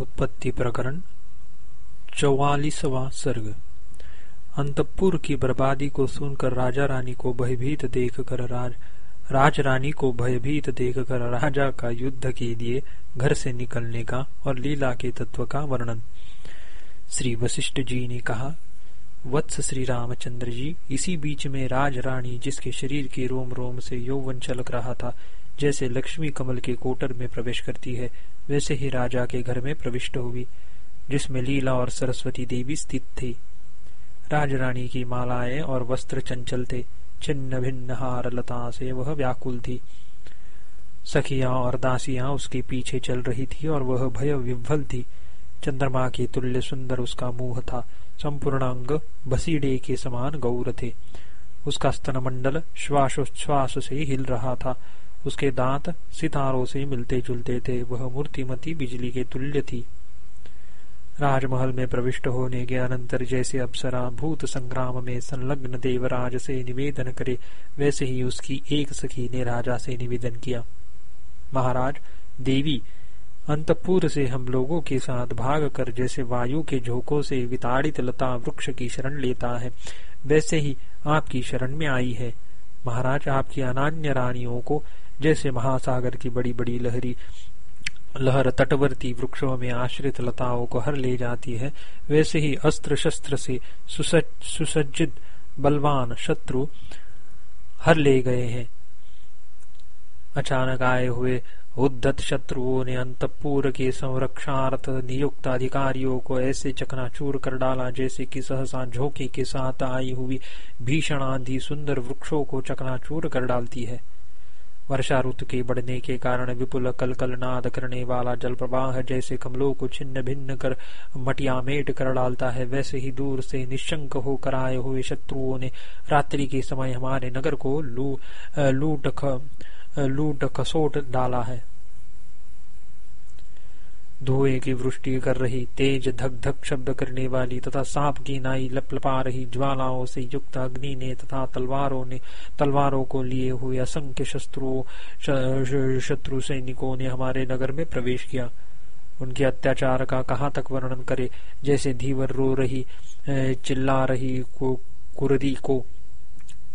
उत्पत्ति प्रकरण, चौवालीसवा सर्ग। अंतपुर की बर्बादी को सुनकर राजा रानी को भयभीत देखकर राज राज रानी को भयभीत देखकर राजा का युद्ध के लिए घर से निकलने का और लीला के तत्व का वर्णन। श्री वशिष्ठ जी ने कहा, वत्स श्री रामचंद्र जी, इसी बीच में राज रानी जिसके शरीर के रोम रोम से यौवन चलक रहा था, जैसे लक्ष्मी कमल के कोटर में प्रवेश करती है वैसे ही राजा के घर में प्रविष्ट हुई, जिसमें लीला और सरस्वती देवी स्थित थी। राज रानी की मालाएँ और वस्त्र चंचल थे, छिन्न भिन्न हार लता से वह व्याकुल थी। सखियाँ और दासियाँ उसके पीछे चल रही थी और वह भय विभल थी। चंद्रमा के तुल्य सुंदर उसका मुँह था संपूर्ण अंग बसीडे के समान गौर थे। उसका स्तन मंडल श्वासोच्छ्वास से हिल रहा था उसके दांत सितारों से मिलते जुलते थे। वह मूर्तिमती बिजली के तुल्य थी। राजमहल में प्रविष्ट होने के अनंतर जैसे अप्सरा भूत संग्राम में संलग्न देवराज से निवेदन करे, वैसे ही उसकी एक सखी ने राजा से निवेदन किया। महाराज, देवी, अंतपुर से हम लोगों के साथ भाग कर जैसे वायु के झोंकों से विताड़ित लता वृक्ष की शरण लेता है, वैसे ही आपकी शरण में आई है। महाराज, आपकी अनान्य रानियों को जैसे महासागर की बड़ी बड़ी लहरी, लहर तटवर्ती वृक्षों में आश्रित लताओं को हर ले जाती है, वैसे ही अस्त्र शस्त्र से सुसज्जित बलवान शत्रु हर ले गए हैं। अचानक आए हुए उद्धत शत्रुओं ने अंतपुर के संरक्षणार्थ नियुक्त अधिकारियों को ऐसे चकनाचूर कर डाला जैसे कि सहसा झोंके के साथ आई हुई भीषण आंधी सुंदर वृक्षों को चकनाचूर कर डालती है। वर्षा ऋतु के बढ़ने के कारण विपुल कल कल नाद करने वाला जल प्रवाह जैसे कमलों को छिन्न भिन्न कर मटिया मेट कर डालता है, वैसे ही दूर से निशंक होकर आए हुए शत्रुओं ने रात्रि के समय हमारे नगर को लू लूट लूट खसोट डाला है। धुएँ की वृष्टि कर रही, तेज धक धक शब्द करने वाली, तथा सांप की नाई लपलपा रही, ज्वालाओं से युक्त अग्नि ने तथा तलवारों ने, तलवारों को लिए हुए असंख्य शस्त्रों शत्रु सैनिकों ने हमारे नगर में प्रवेश किया। उनके अत्याचार का कहाँ तक वर्णन करे? जैसे धीवर रो रही चिल्ला रही को, कुरदी को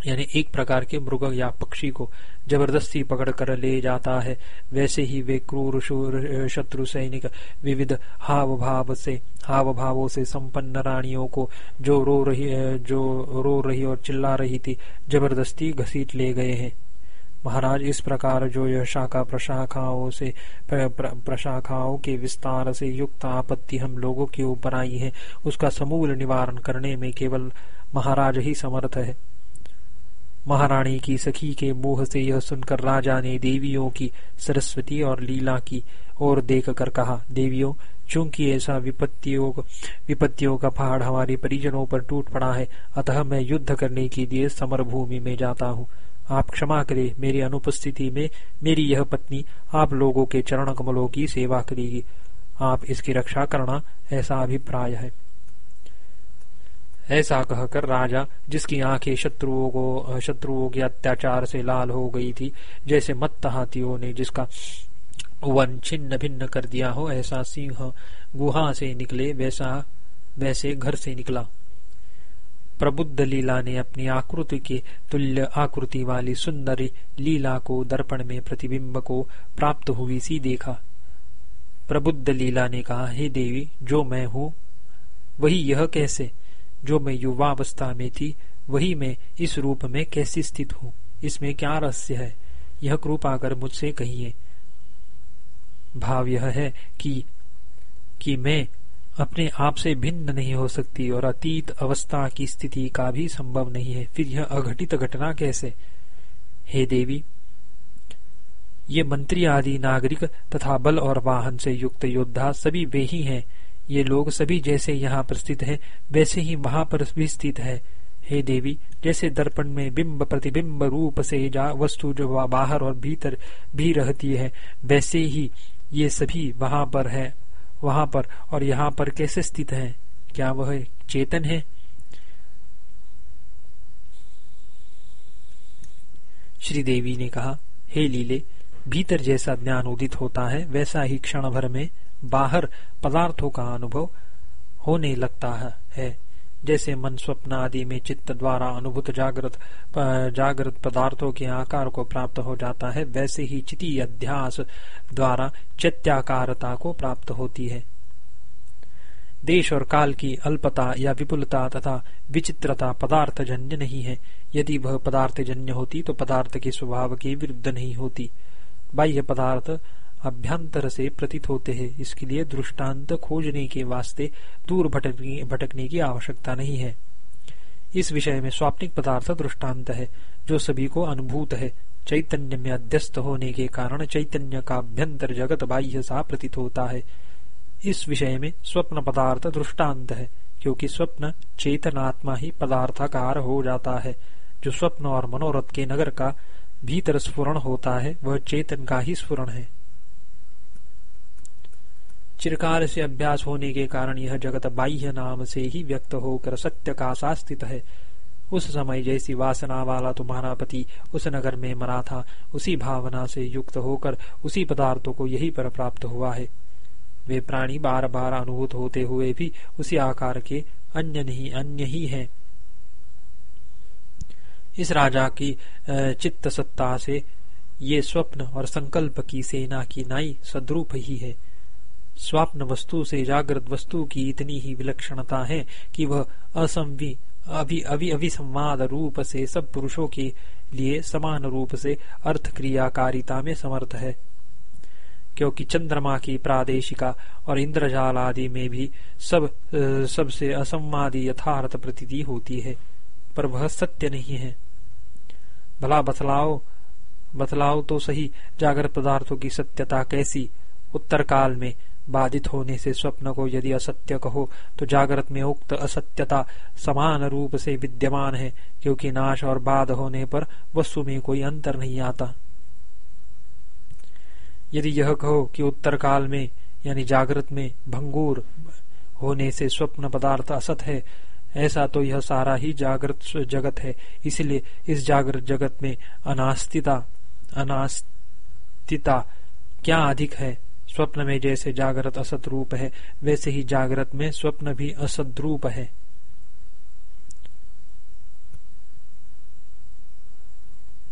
यानी एक प्रकार के मृग या पक्षी को ज़बरदस्ती पकड़ कर ले जाता है। वैसे ही वे क्रूर शत्रु सैनिक विविध हाव भाव से हाव भावों से संपन्न रानियों को जो रो रही जो रो रही और चिल्ला रही थी ज़बरदस्ती घसीट ले गए हैं। महाराज इस प्रकार जो यह शाखा प्रशाखाओं से प्र, प्र, प्रशाखाओं के विस्तार से युक्त आपत्ति हम लोगों के ऊपर आई है उसका समूल निवारण करने में केवल महाराज ही समर्थ है। महारानी की सखी के मुँह से यह सुनकर राजा ने देवियों की, सरस्वती और लीला की ओर देख कर कहा, देवियों, चूँकि ऐसा विपत्तियों विपत्तियों का पहाड़ हमारे परिजनों पर टूट पड़ा है, अतः मैं युद्ध करने के लिए समर भूमि में जाता हूँ। आप क्षमा करें, मेरी अनुपस्थिति में मेरी यह पत्नी आप लोगों के चरण कमलों की सेवा करेगी। आप इसकी रक्षा करना ऐसा अभिप्राय है। ऐसा कहकर राजा, जिसकी आँखें शत्रुओं को, शत्रुओं के अत्याचार से लाल हो गई थी, जैसे मत्त हाथियों ने जिसका वन छिन्न भिन्न कर दिया हो, ऐसा सिंह गुहा से निकले, वैसा, वैसे घर से निकला। प्रबुद्ध लीला ने अपनी आकृति के तुल्य आकृति वाली सुंदरी लीला को दर्पण में प्रतिबिंब को प्राप्त हुई सी देखा। प्रबुद्ध लीला ने कहा, हे देवी, जो मैं हूँ, वही यह कैसे? जो मैं युवावस्था में थी, वही मैं इस रूप में कैसे स्थित हूँ? इसमें क्या रहस्य है? यह कृपा कर मुझसे कहिए। भाव यह है कि कि मैं अपने आप से भिन्न नहीं हो सकती और अतीत अवस्था की स्थिति का भी संभव नहीं है। फिर यह अघटित घटना कैसे? हे देवी, ये मंत्री आदि नागरिक तथा बल और वाहन से युक्त योद्धा सभी वे ही हैं। ये लोग सभी जैसे यहाँ पर स्थित है, वैसे ही वहाँ पर भी स्थित है। हे देवी, जैसे दर्पण में बिंब प्रतिबिंब रूप से जा, वस्तु जो बाहर और भीतर भी रहती है, वैसे ही ये सभी वहाँ पर है, वहाँ पर और यहाँ पर कैसे स्थित है? क्या वह चेतन है? श्री देवी ने कहा, हे लीले, भीतर जैसा ज्ञान उदित होता है, वैसा ही क्षण भर में बाहर पदार्थों का अनुभव होने लगता है जैसे मन स्वप्न आदि में चित्त द्वारा अनुभूत जागृत जागृत पदार्थों के आकार को प्राप्त हो जाता है, वैसे ही चिति अध्यास द्वारा चैत्याकारता को प्राप्त होती है। देश और काल की अल्पता या विपुलता तथा विचित्रता पदार्थ जन्य नहीं है। यदि वह पदार्थ जन्य होती तो पदार्थ के स्वभाव के विरुद्ध नहीं होती। बाह्य पदार्थ अभ्यंतर से प्रतीत होते हैं। इसके लिए दृष्टांत खोजने के वास्ते दूर भटकने, भटकने की आवश्यकता नहीं है। इस विषय में स्वाप्निक पदार्थ दृष्टांत है जो सभी को अनुभूत है। चैतन्य में अध्यस्त होने के कारण चैतन्य का अभ्यंतर जगत बाह्य सा प्रतीत होता है। इस विषय में स्वप्न पदार्थ दृष्टांत है क्योंकि स्वप्न चेतनात्मा ही पदार्थकार हो जाता है। जो स्वप्न और मनोरथ के नगर का भीतर स्फुरण होता है वह चेतन का ही स्फुरण है। चिरकाल से अभ्यास होने के कारण यह जगत बाह्य नाम से ही व्यक्त होकर सत्य का शास्तित है। उस समय जैसी वासना वाला तुम्हारा पति उस नगर में मरा था। उसी भावना से युक्त होकर उसी पदार्थों को यही पर प्राप्त हुआ है। वे प्राणी बार बार अनुभूत होते हुए भी उसी आकार के अन्य नहीं, अन्य ही है। इस राजा की चित्त सत्ता से ये स्वप्न और संकल्प की सेना की नाई सद्रूप ही है। स्वप्न वस्तु से जागृत वस्तु की इतनी ही विलक्षणता है कि वह असंवी अभी अभी अभिसंवाद रूप से सब पुरुषों के लिए समान रूप से अर्थ क्रियाकारिता में समर्थ है। क्योंकि चंद्रमा की प्रादेशिका और इंद्रजाल आदि में भी सब सबसे असंवादी यथार्थ प्रतीति होती है, पर वह सत्य नहीं है। भला बतलाओ बतलाओ तो सही जागृत पदार्थों की सत्यता कैसी उत्तर काल में बाधित होने से स्वप्न को यदि असत्य कहो तो जागृत में उक्त असत्यता समान रूप से विद्यमान है, क्योंकि नाश और बाध होने पर वस्तु में कोई अंतर नहीं आता। यदि यह कहो कि उत्तर काल में, यानी जागृत में भंगूर होने से स्वप्न पदार्थ असत है, ऐसा तो यह सारा ही जागृत जगत है, इसलिए इस जागृत जगत में अनास्तिता अनास्तिता क्या अधिक है? स्वप्न में जैसे जागृत असत रूप है, वैसे ही जागृत में स्वप्न भी असद रूप है।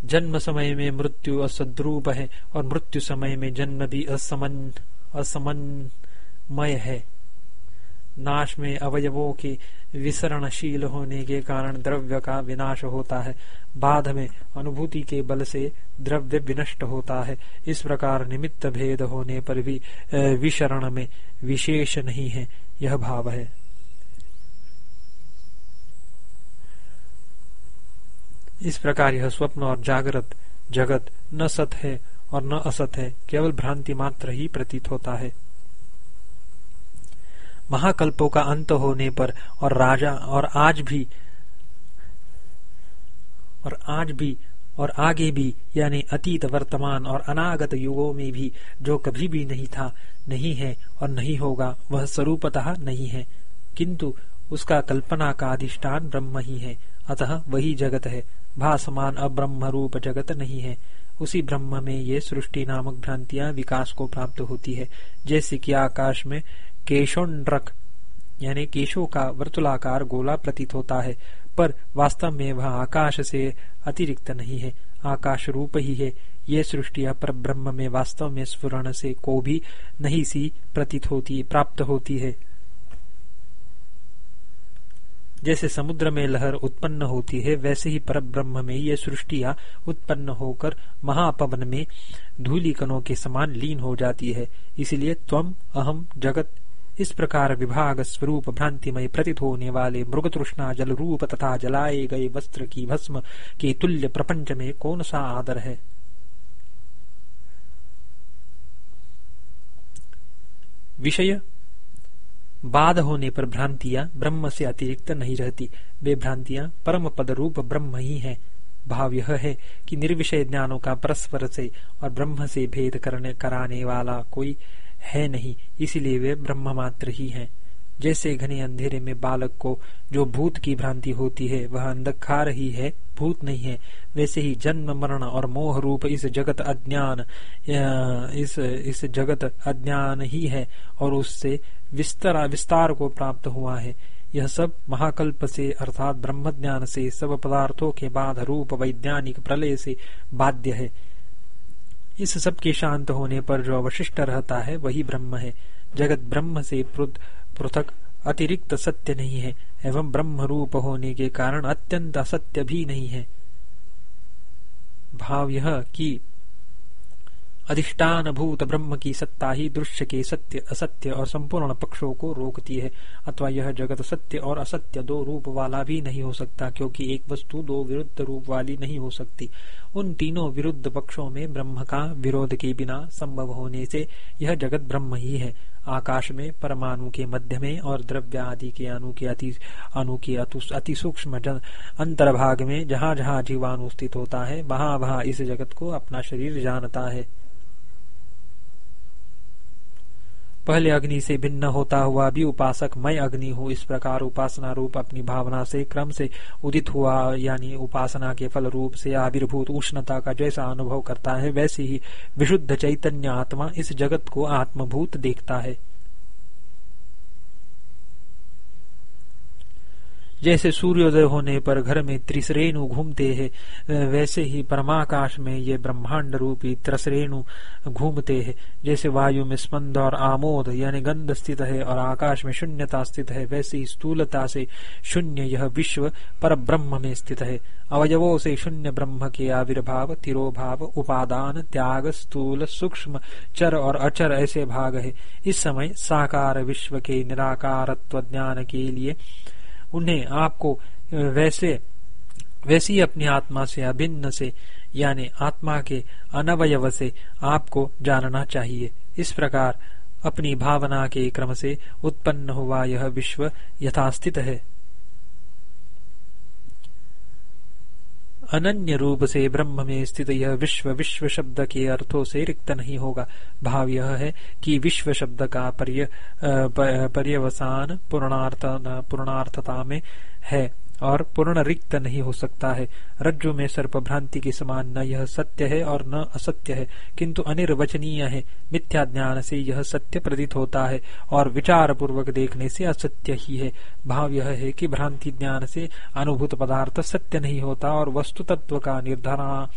जन्म समय में मृत्यु असद्रूप है और मृत्यु समय में जन्म भी असमन, असमन्मय है। नाश में अवयवों के विसरणशील होने के कारण द्रव्य का विनाश होता है। बाद में अनुभूति के बल से द्रव्य विनष्ट होता है। इस प्रकार निमित्त भेद होने पर भी विशरण में विशेष नहीं है, यह भाव है। इस प्रकार यह स्वप्न और जागृत जगत न सत है और न असत है, केवल भ्रांति मात्र ही प्रतीत होता है। महाकल्पों का अंत होने पर और राजा और आज भी और आज भी और आगे भी, यानी अतीत, वर्तमान और अनागत युगों में भी जो कभी भी नहीं था, नहीं है और नहीं होगा, वह स्वरूपतः नहीं है। किंतु उसका कल्पना का अधिष्ठान ब्रह्म ही है। अतः वही जगत है। भासमान अब्रह्म रूप जगत नहीं है। उसी ब्रह्म में ये सृष्टि नामक भ्रांतियाँ विकास को प्राप्त होती है। जैसे कि आकाश में केशोन्ड्रक यानी केशों का वर्तुलाकार गोला प्रतीत होता है, पर वास्तव में वह आकाश से अतिरिक्त नहीं है, आकाश रूप ही है। ये सृष्टि पर ब्रह्म में वास्तव में स्फुरण से को भी नहीं सी प्रतीत होती, प्राप्त होती है। जैसे समुद्र में लहर उत्पन्न होती है, वैसे ही पर ब्रह्म में ये सृष्टिया उत्पन्न होकर महापवन में धूली कणों के समान लीन हो जाती है। इसलिए त्वम अहम जगत इस प्रकार विभाग स्वरूप भ्रांतिमय प्रतीत होने वाले मृग तृष्णा जल रूप तथा जलाए गए वस्त्र की भस्म के तुल्य प्रपंच में कौन सा आदर है? विषय, बाध होने पर भ्रांतियाँ ब्रह्म से अतिरिक्त नहीं रहती। वे भ्रांतियाँ परम पद रूप ब्रह्म ही है। भाव यह है कि निर्विषय ज्ञानों का परस्पर से और ब्रह्म से भेद करने कराने वाला कोई है नहीं, इसलिए वे ब्रह्म मात्र ही हैं। जैसे घने अंधेरे में बालक को जो भूत की भ्रांति होती है, वह अंधकार ही है, भूत नहीं है। वैसे ही जन्म, मरण और मोह रूप इस जगत अज्ञान इस इस जगत अज्ञान ही है और उससे विस्तार विस्तार को प्राप्त हुआ है। यह सब महाकल्प से, अर्थात ब्रह्म ज्ञान से, सब पदार्थों के बाद रूप वैज्ञानिक प्रलय से बाध्य है। इस सब के शांत होने पर जो अवशिष्ट रहता है, वही ब्रह्म है। जगत ब्रह्म से पृथक अतिरिक्त सत्य नहीं है, एवं ब्रह्म रूप होने के कारण अत्यंत असत्य भी नहीं है। भाव यह कि अधिष्ठान भूत ब्रह्म की सत्ता ही दृश्य के सत्य, असत्य और संपूर्ण पक्षों को रोकती है, अथवा यह जगत सत्य और असत्य दो रूप वाला भी नहीं हो सकता, क्योंकि एक वस्तु दो विरुद्ध रूप वाली नहीं हो सकती। उन तीनों विरुद्ध पक्षों में ब्रह्म का विरोध के बिना संभव होने से यह जगत ब्रह्म ही है। आकाश में, परमाणु के मध्य में और द्रव्य आदि के अणु के अति अणु के अति सूक्ष्म अंतर्भाग में जहाँ जहाँ जीवाणु स्थित होता है, वहाँ वहाँ इस जगत को अपना शरीर जानता है। पहले अग्नि से भिन्न होता हुआ भी उपासक मैं अग्नि हूँ। इस प्रकार उपासना रूप अपनी भावना से, क्रम से उदित हुआ, यानी उपासना के फल रूप से आविर्भूत उष्णता का जैसा अनुभव करता है, वैसे ही विशुद्ध चैतन्य आत्मा इस जगत को आत्मभूत देखता है। जैसे सूर्योदय होने पर घर में त्रिश्रेणु घूमते हैं वैसे ही परमाकाश में ये ब्रह्मांड रूपी त्रसरेणु घूमते हैं। जैसे वायु में स्पंद और आमोद, यानी गंध स्थित है और आकाश में शून्यता स्थित है, वैसे ही स्थूलता से शून्य यह विश्व पर ब्रह्म में स्थित है। अवयवों से शून्य ब्रह्म के आविर्भाव, तिरोभाव, उपादान, त्याग, स्थूल, सूक्ष्म, चर और अचर ऐसे भाग है। इस समय साकार विश्व के निराकारत्व ज्ञान के लिए उन्हें आपको वैसे, वैसी अपनी आत्मा से अभिन्न से, यानी आत्मा के अनवय से आपको जानना चाहिए। इस प्रकार अपनी भावना के क्रम से उत्पन्न हुआ यह विश्व यथास्थित है। अनन्य रूप से ब्रह्म में स्थित यह विश्व विश्व शब्द के अर्थों से रिक्त नहीं होगा। भाव यह है कि विश्व शब्द का पर्य, पर्यवसान पूर्णार्थ पूर्णार्थता में है। और पूर्ण रिक्त नहीं हो सकता है। रज्जु में सर्प भ्रांति के समान न यह सत्य है और न असत्य है, किंतु अनिर्वचनीय है। मिथ्या ज्ञान से यह सत्य प्रतीत होता है और विचार पूर्वक देखने से असत्य ही है। भाव यह है कि भ्रांति ज्ञान से अनुभूत पदार्थ सत्य नहीं होता और वस्तु तत्व का निर्धारणा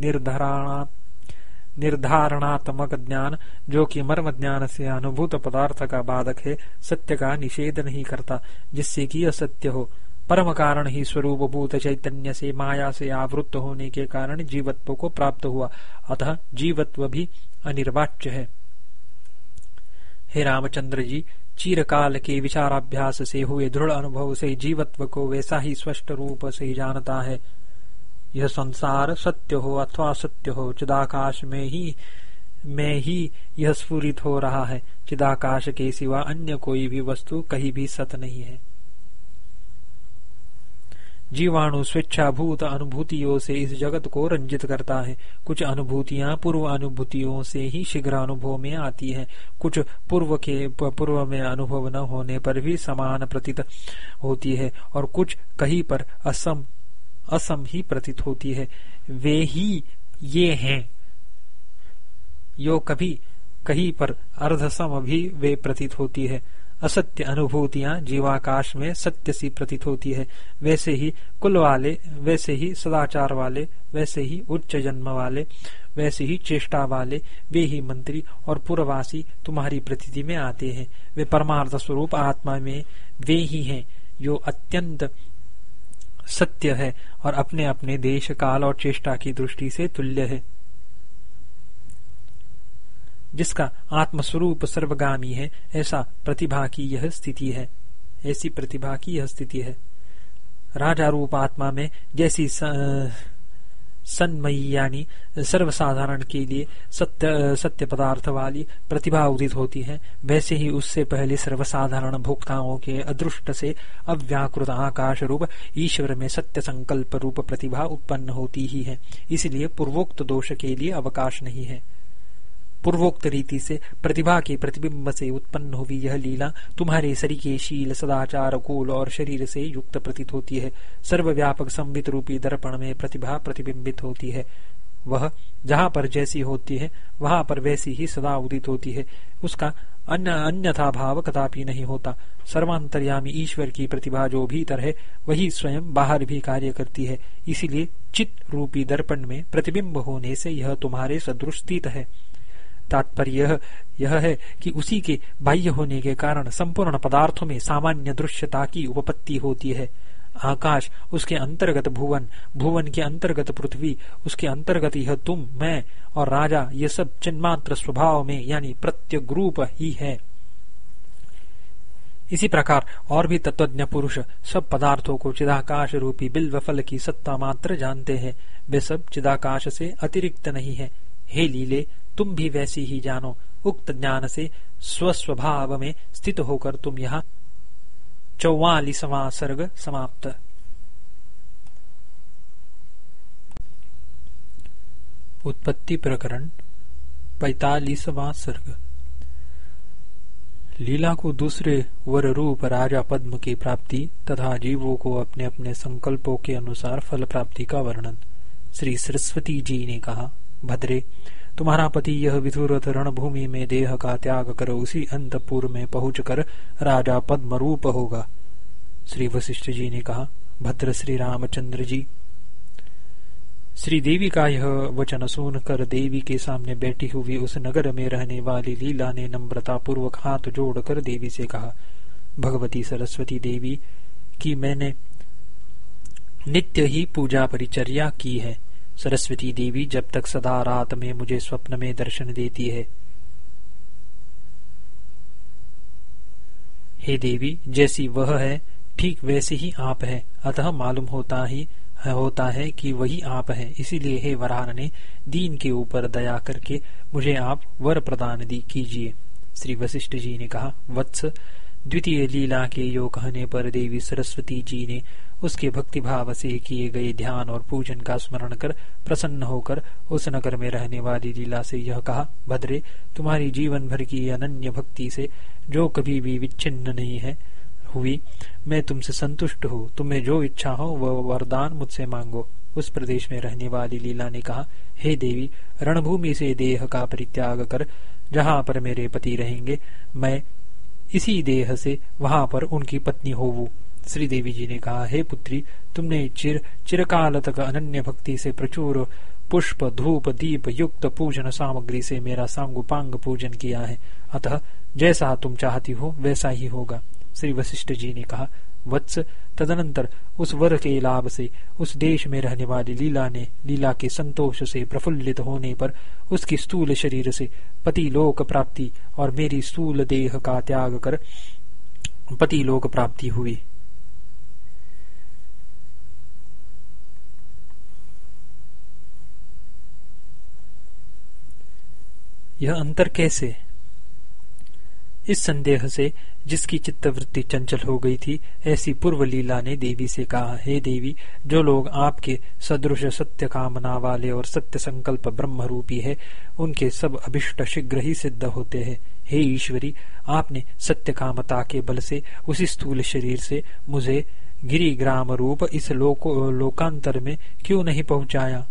निर्धारणा, निर्धारणात्मक ज्ञान, जो कि मर्म ज्ञान से अनुभूत पदार्थ का बाधक है, सत्य का निषेध नहीं करता, जिससे कि असत्य हो। परम कारण ही स्वरूप भूत चैतन्य से माया से आवृत्त होने के कारण जीवत्व को प्राप्त हुआ। अतः जीवत्व भी अनिर्वाच्य है। हे रामचंद्र जी, चीरकाल के विचाराभ्यास से हुए दृढ़ अनुभव से जीवत्व को वैसा ही स्पष्ट रूप से जानता है। यह संसार सत्य हो अथवा सत्य हो, चिदाकाश में ही में ही यह स्फूरित हो रहा है। चिदाकाश के सिवा अन्य कोई भी वस्तु कहीं भी सत नहीं है। जीवाणु स्वेच्छाभूत अनुभूतियों से इस जगत को रंजित करता है। कुछ अनुभूतियाँ पूर्व अनुभूतियों से ही शीघ्र अनुभव में आती है। कुछ पूर्व के पूर्व में अनुभव न होने पर भी समान प्रतीत होती है और कुछ कहीं पर असम असम ही प्रतीत होती है। वे ही ये हैं। यो कभी कहीं पर अर्धसम भी वे प्रतीत होती है। असत्य अनुभूतियाँ जीवाकाश में सत्य सी प्रतीत होती है। वैसे ही कुल वाले, वैसे ही सदाचार वाले, वैसे ही उच्च जन्म वाले, वैसे ही चेष्टा वाले, वे ही मंत्री और पूर्ववासी तुम्हारी प्रतीति में आते हैं। वे परमार्थ स्वरूप आत्मा में वे ही हैं जो अत्यंत सत्य है और अपने अपने देश, काल और चेष्टा की दृष्टि से तुल्य है। जिसका आत्मस्वरूप सर्वगामी है, ऐसा प्रतिभा की यह स्थिति है। ऐसी प्रतिभा की यह स्थिति है। राजा रूप आत्मा में जैसी सन्मयी यानी सर्वसाधारण के लिए सत्य सत्य पदार्थ वाली प्रतिभा उदित होती है, वैसे ही उससे पहले सर्वसाधारण भोक्ताओं के अदृष्ट से अव्याकृत आकाश रूप ईश्वर में सत्य संकल्प रूप प्रतिभा उत्पन्न होती ही है। इसलिए पूर्वोक्त दोष के लिए अवकाश नहीं है। पूर्वोक्त रीति से प्रतिभा के प्रतिबिंब से उत्पन्न हुई यह लीला तुम्हारे सरीके शील सदाचार कूल और शरीर से युक्त प्रतीत होती है। सर्वव्यापक संवित रूपी दर्पण में प्रतिभा प्रतिबिंबित होती है। वह जहाँ पर जैसी होती है, वहाँ पर वैसी ही सदा उदित होती है। उसका अन्य अन्यथा भाव कदापि नहीं होता। सर्वांतर्यामी ईश्वर की प्रतिभा जो भीतर है, वही स्वयं बाहर भी कार्य करती है। इसीलिए चित्त रूपी दर्पण में प्रतिबिंब होने से यह तुम्हारे सदृश स्थित है। तात्पर्य यह, है कि उसी के बाह्य होने के कारण संपूर्ण पदार्थों में सामान्य दृश्यता की उपपत्ति होती है। आकाश उसके अंतर्गत भुवन भुवन के अंतर्गत पृथ्वी उसके अंतर्गत यह तुम मैं और राजा ये सब चिन्मात्र स्वभाव में यानी प्रत्येक रूप ही है। इसी प्रकार और भी तत्वज्ञ पुरुष सब पदार्थों को चिदाकाश रूपी बिल्व फल की सत्ता मात्र जानते हैं। वे सब चिदाकाश से अतिरिक्त नहीं है। हे लीले तुम भी वैसी ही जानो। उक्त ज्ञान से स्वस्वभाव में स्थित होकर तुम यहाँ चौवालीसवा सर्ग समाप्त। उत्पत्ति प्रकरण पैतालीसवा सर्ग। लीला को दूसरे वर रूप राजा पद्म की प्राप्ति तथा जीवों को अपने अपने संकल्पों के अनुसार फल प्राप्ति का वर्णन। श्री सरस्वती जी ने कहा, भद्रे तुम्हारा पति यह विधुरथ रणभूमि में देह का त्याग कर उसी अंतपुर में पहुंचकर राजा पद्म रूप होगा। श्री वशिष्ठ जी ने कहा, भद्र श्री रामचंद्र जी। श्री देवी का यह वचन सुनकर देवी के सामने बैठी हुई उस नगर में रहने वाली लीला ने नम्रता पूर्वक हाथ जोड़कर देवी से कहा, भगवती सरस्वती देवी, की मैंने नित्य ही पूजा परिचर्या की है। सरस्वती देवी जब तक सदा रात में मुझे स्वप्न में दर्शन देती है। हे देवी, जैसी वह है, ठीक वैसे ही आप है। अतः मालूम होता ही, होता है कि वही आप है। इसीलिए हे वरान ने दीन के ऊपर दया करके मुझे आप वर प्रदान दी कीजिए। श्री वशिष्ठ जी ने कहा, वत्स, द्वितीय लीला के यो कहने पर देवी सरस्वती जी ने उसके भक्ति भाव से किए गए ध्यान और पूजन का स्मरण कर प्रसन्न होकर उस नगर में रहने वाली लीला से यह कहा, भद्रे, तुम्हारी जीवन भर की अनन्य भक्ति से जो कभी भी विच्छिन्न नहीं है, हुई, मैं तुमसे संतुष्ट हूँ, तुम्हें जो इच्छा हो वह वरदान मुझसे मांगो। उस प्रदेश में रहने वाली लीला ने कहा, हे देवी, रणभूमि से देह का परित्याग कर, जहाँ पर मेरे पति रहेंगे, मैं इसी देह से वहाँ पर उनकी पत्नी होवू श्री देवी जी ने कहा, हे पुत्री, तुमने चिर चिरकाल तक अनन्य भक्ति से प्रचुर पुष्प, धूप, दीप, युक्त पूजन सामग्री से मेरा सांगुपांग पूजन किया है। अतः जैसा तुम चाहती हो, वैसा ही होगा। श्री वशिष्ठ जी ने कहा, वत्स, तदनंतर उस वर के लाभ से, उस देश में रहने वाली लीला ने, लीला के संतोष से प्रफुल्लित होने पर उसकी स्थूल शरीर से पति लोक प्राप्ति और मेरी स्थूल देह का त्याग कर पति लोक प्राप्ति हुई। यह अंतर कैसे? इस संदेह से जिसकी चित्तवृत्ति चंचल हो गई थी ऐसी पूर्व लीला ने देवी से कहा हे देवी जो लोग आपके सदृश सत्य कामना वाले और सत्य संकल्प ब्रह्म रूपी है उनके सब अभिष्ट शीघ्र ही सिद्ध होते हैं। हे ईश्वरी आपने सत्य कामता के बल से उसी स्थूल शरीर से मुझे गिरी ग्राम रूप इस लोको, लोकांतर में क्यों नहीं पहुँचाया?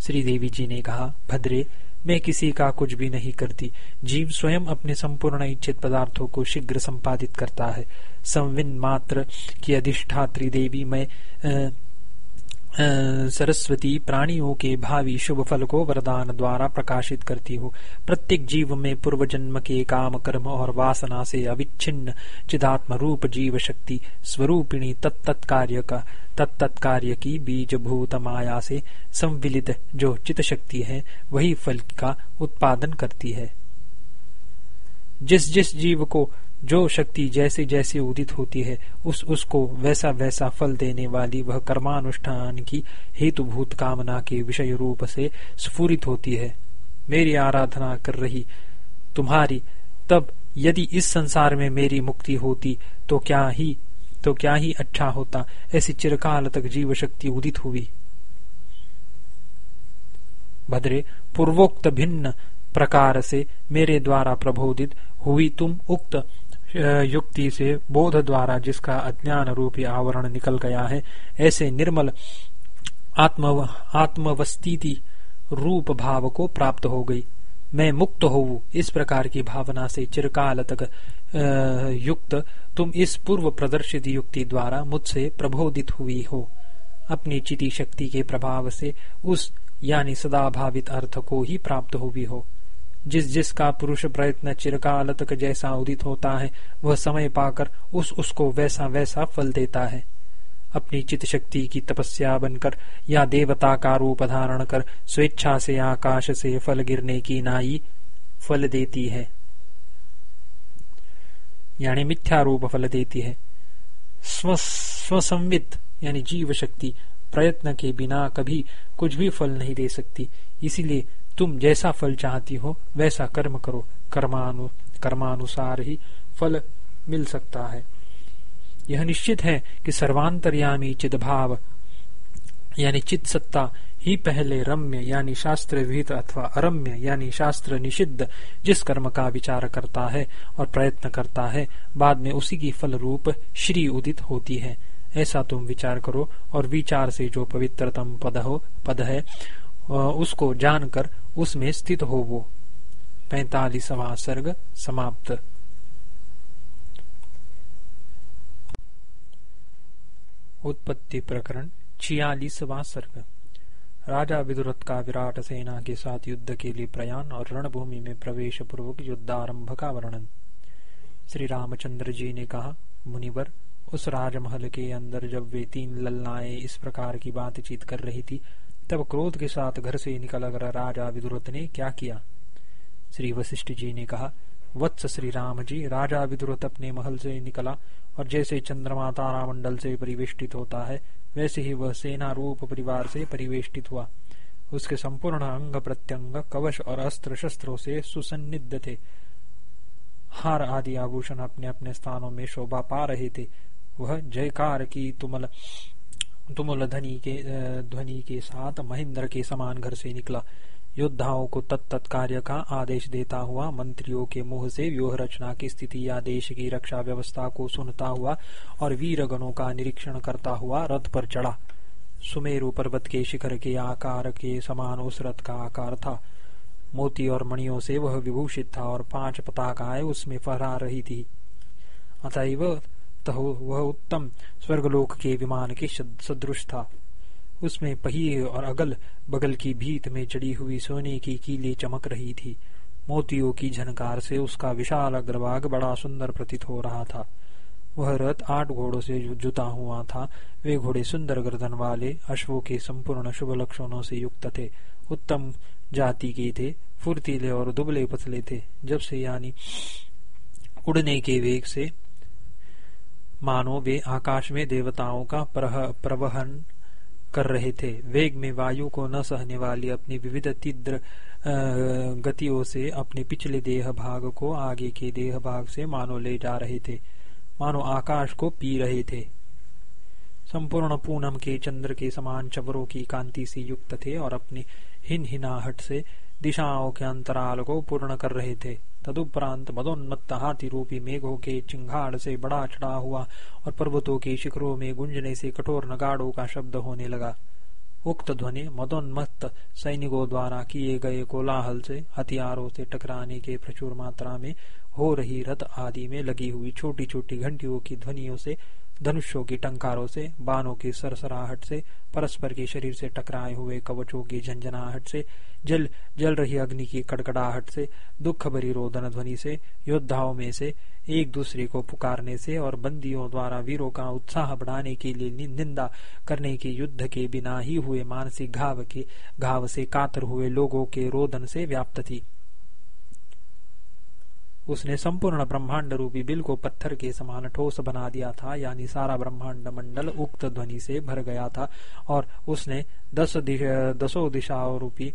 श्री देवी जी ने कहा भद्रे मैं किसी का कुछ भी नहीं करती। जीव स्वयं अपने संपूर्ण इच्छित पदार्थों को शीघ्र संपादित करता है। संविन मात्र की अधिष्ठात्री देवी मैं सरस्वती प्राणियों के भावी शुभ फल को वरदान द्वारा प्रकाशित करती हूँ। प्रत्येक जीव में पूर्व जन्म के काम कर्म और वासना से अविच्छिन्न चिदात्म रूप जीव शक्ति स्वरूपिणी तत्त कार्य का तत्त कार्य की बीज भूत माया से संविलित जो चित शक्ति है, वही फल का उत्पादन करती है। जिस जिस जीव को जो शक्ति जैसे जैसे उदित होती है, उस उसको वैसा वैसा फल देने वाली वह कर्मानुष्ठान की हेतुभूत कामना के विषय रूप से स्फूरित होती है। मेरी आराधना कर रही तुम्हारी, तब यदि इस संसार में मेरी मुक्ति होती तो क्या ही तो क्या ही अच्छा होता। ऐसी चिरकाल तक जीव शक्ति उदित हुई। भद्रे, पूर्वोक्त भिन्न प्रकार से मेरे द्वारा प्रबोधित हुई तुम उक्त युक्ति से बोध द्वारा जिसका अज्ञान रूपी आवरण निकल गया है, ऐसे निर्मल आत्म रूप भाव को प्राप्त हो गई। मैं मुक्त हो इस प्रकार की भावना से चिरकाल तक युक्त। तुम इस पूर्व प्रदर्शित युक्ति द्वारा मुझसे प्रबोधित हुई हो। अपनी चिति शक्ति के प्रभाव से उस, यानी सदाभावित अर्थ को ही प्राप्त हुई हो। जिस जिसका पुरुष प्रयत्न चिरकाल तक जैसा उदित होता है, वह समय पाकर उस उसको वैसा वैसा फल देता है। अपनी चित शक्ति की तपस्या बनकर या देवता का रूप धारण कर स्वेच्छा से आकाश से फल गिरने की नाई फल देती है। यानी मिथ्या रूप फल देती है। स्व स्वसंवित यानी जीव शक्ति प्रयत्न के बिना कभी कुछ भी फल नहीं दे सकती। इसीलिए तुम जैसा फल चाहती हो, वैसा कर्म करो। कर्मानु कर्मानुसार ही फल मिल सकता है। यह निश्चित है कि सर्वांतर्यामी चिद भाव यानी चित सत्ता ही पहले रम्य, यानी शास्त्र विहित अथवा अरम्य, यानी शास्त्र निषिद्ध, जिस कर्म का विचार करता है और प्रयत्न करता है, बाद में उसी की फल रूप श्री उदित होती है। ऐसा तुम विचार करो और विचार से जो पवित्रतम पद हो, पद है उसको जानकर उसमें स्थित हो वो। पैतालीसवा सर्ग समाप्त। उत्पत्ति प्रकरण छियालीसवा सर्ग। राजा विदुरथ का विराट सेना के साथ युद्ध के लिए प्रयाण और रणभूमि में प्रवेश पूर्वक युद्धारंभ का वर्णन। श्री रामचंद्र जी ने कहा, मुनिवर, उस राजमहल के अंदर जब वे तीन ललनाएँ इस प्रकार की बातचीत कर रही थी तब क्रोध के साथ घर से निकल कर राजा विदुरथ ने क्या किया? श्री वशिष्ठ जी ने कहा, वत्स श्री राम जी, राजा विदुरथ अपने महल से निकला और जैसे चंद्रमा तारा मंडल से परिवेष्टित होता है, वैसे ही वह सेना रूप परिवार से परिवेष्टित हुआ। उसके संपूर्ण अंग प्रत्यंग, कवच और अस्त्र शस्त्रों से सुसन्निध थे। हार आदि आभूषण अपने अपने स्थानों में शोभा पा रहे थे। वह जयकार की तुमल तुमुल ध्वनि के ध्वनि के साथ महेंद्र के समान घर से निकला। योद्धाओं को तत्त कार्य का आदेश देता हुआ, मंत्रियों के मुँह से व्यूह रचना की स्थिति या देश की रक्षा व्यवस्था को सुनता हुआ और वीर गणों का निरीक्षण करता हुआ रथ पर चढ़ा। सुमेरु पर्वत के शिखर के आकार के समान उस रथ का आकार था। मोती और मणियों से वह विभूषित था और पाँच पताकाएँ उसमें फहरा रही थी। अतएव वह उत्तम स्वर्गलोक के विमान के सदृश था। उसमें पहिए और अगल बगल की भीत में जड़ी हुई सोने की कीली चमक रही थी। मोतियों की झनकार से उसका विशाल अग्रभाग बड़ा सुंदर प्रतीत हो रहा था। वह रथ आठ घोड़ों से जुता हुआ था। वे घोड़े सुंदर गर्दन वाले, अश्वों के संपूर्ण शुभ लक्षणों से युक्त थे। उत्तम जाति के थे, फुर्तीले और दुबले पतले थे। जब से यानी उड़ने के वेग से मानो वे आकाश में देवताओं का प्रवहन कर रहे थे। वेग में वायु को न सहने वाली अपनी विविध तीव्र गतियों से अपने पिछले देह भाग को आगे के देह भाग से मानो ले जा रहे थे। मानो आकाश को पी रहे थे। संपूर्ण पूनम के चंद्र के समान चवरों की कांति से युक्त थे और अपनी हिन हिनाहट से दिशाओं के अंतराल को पूर्ण कर रहे थे। तदुपरांत मदोन्मत्त हाथी रूपी मेघों के चिंगाड़ से बड़ा चढ़ा हुआ और पर्वतों के शिखरों में गुंजने से कठोर नगाड़ों का शब्द होने लगा। उक्त ध्वनि मदोन्मत्त सैनिकों द्वारा किए गए कोलाहल से, हथियारों से टकराने के प्रचुर मात्रा में हो रही रथ आदि में लगी हुई छोटी छोटी घंटियों की ध्वनियों से धनुषों की टंकारों से, बाणों की सरसराहट से, परस्पर के शरीर से टकराए हुए कवचों की झंझनाहट से, जल जल रही अग्नि की कड़कड़ाहट से, दुख भरी रोदन ध्वनि से, योद्धाओं में से, एक दूसरे को पुकारने से और बंदियों द्वारा वीरों का उत्साह बढ़ाने के लिए निंदा करने के युद्ध के बिना ही हुए मानसिक घाव के, घाव से कातर हुए लोगों के रोदन से व्याप्त थी। उसने संपूर्ण ब्रह्मांड रूपी बिल को पत्थर के समान ठोस बना दिया था, यानी सारा ब्रह्मांड मंडल उक्त ध्वनि से भर गया था, और उसने दस दसों दिशाओं रूपी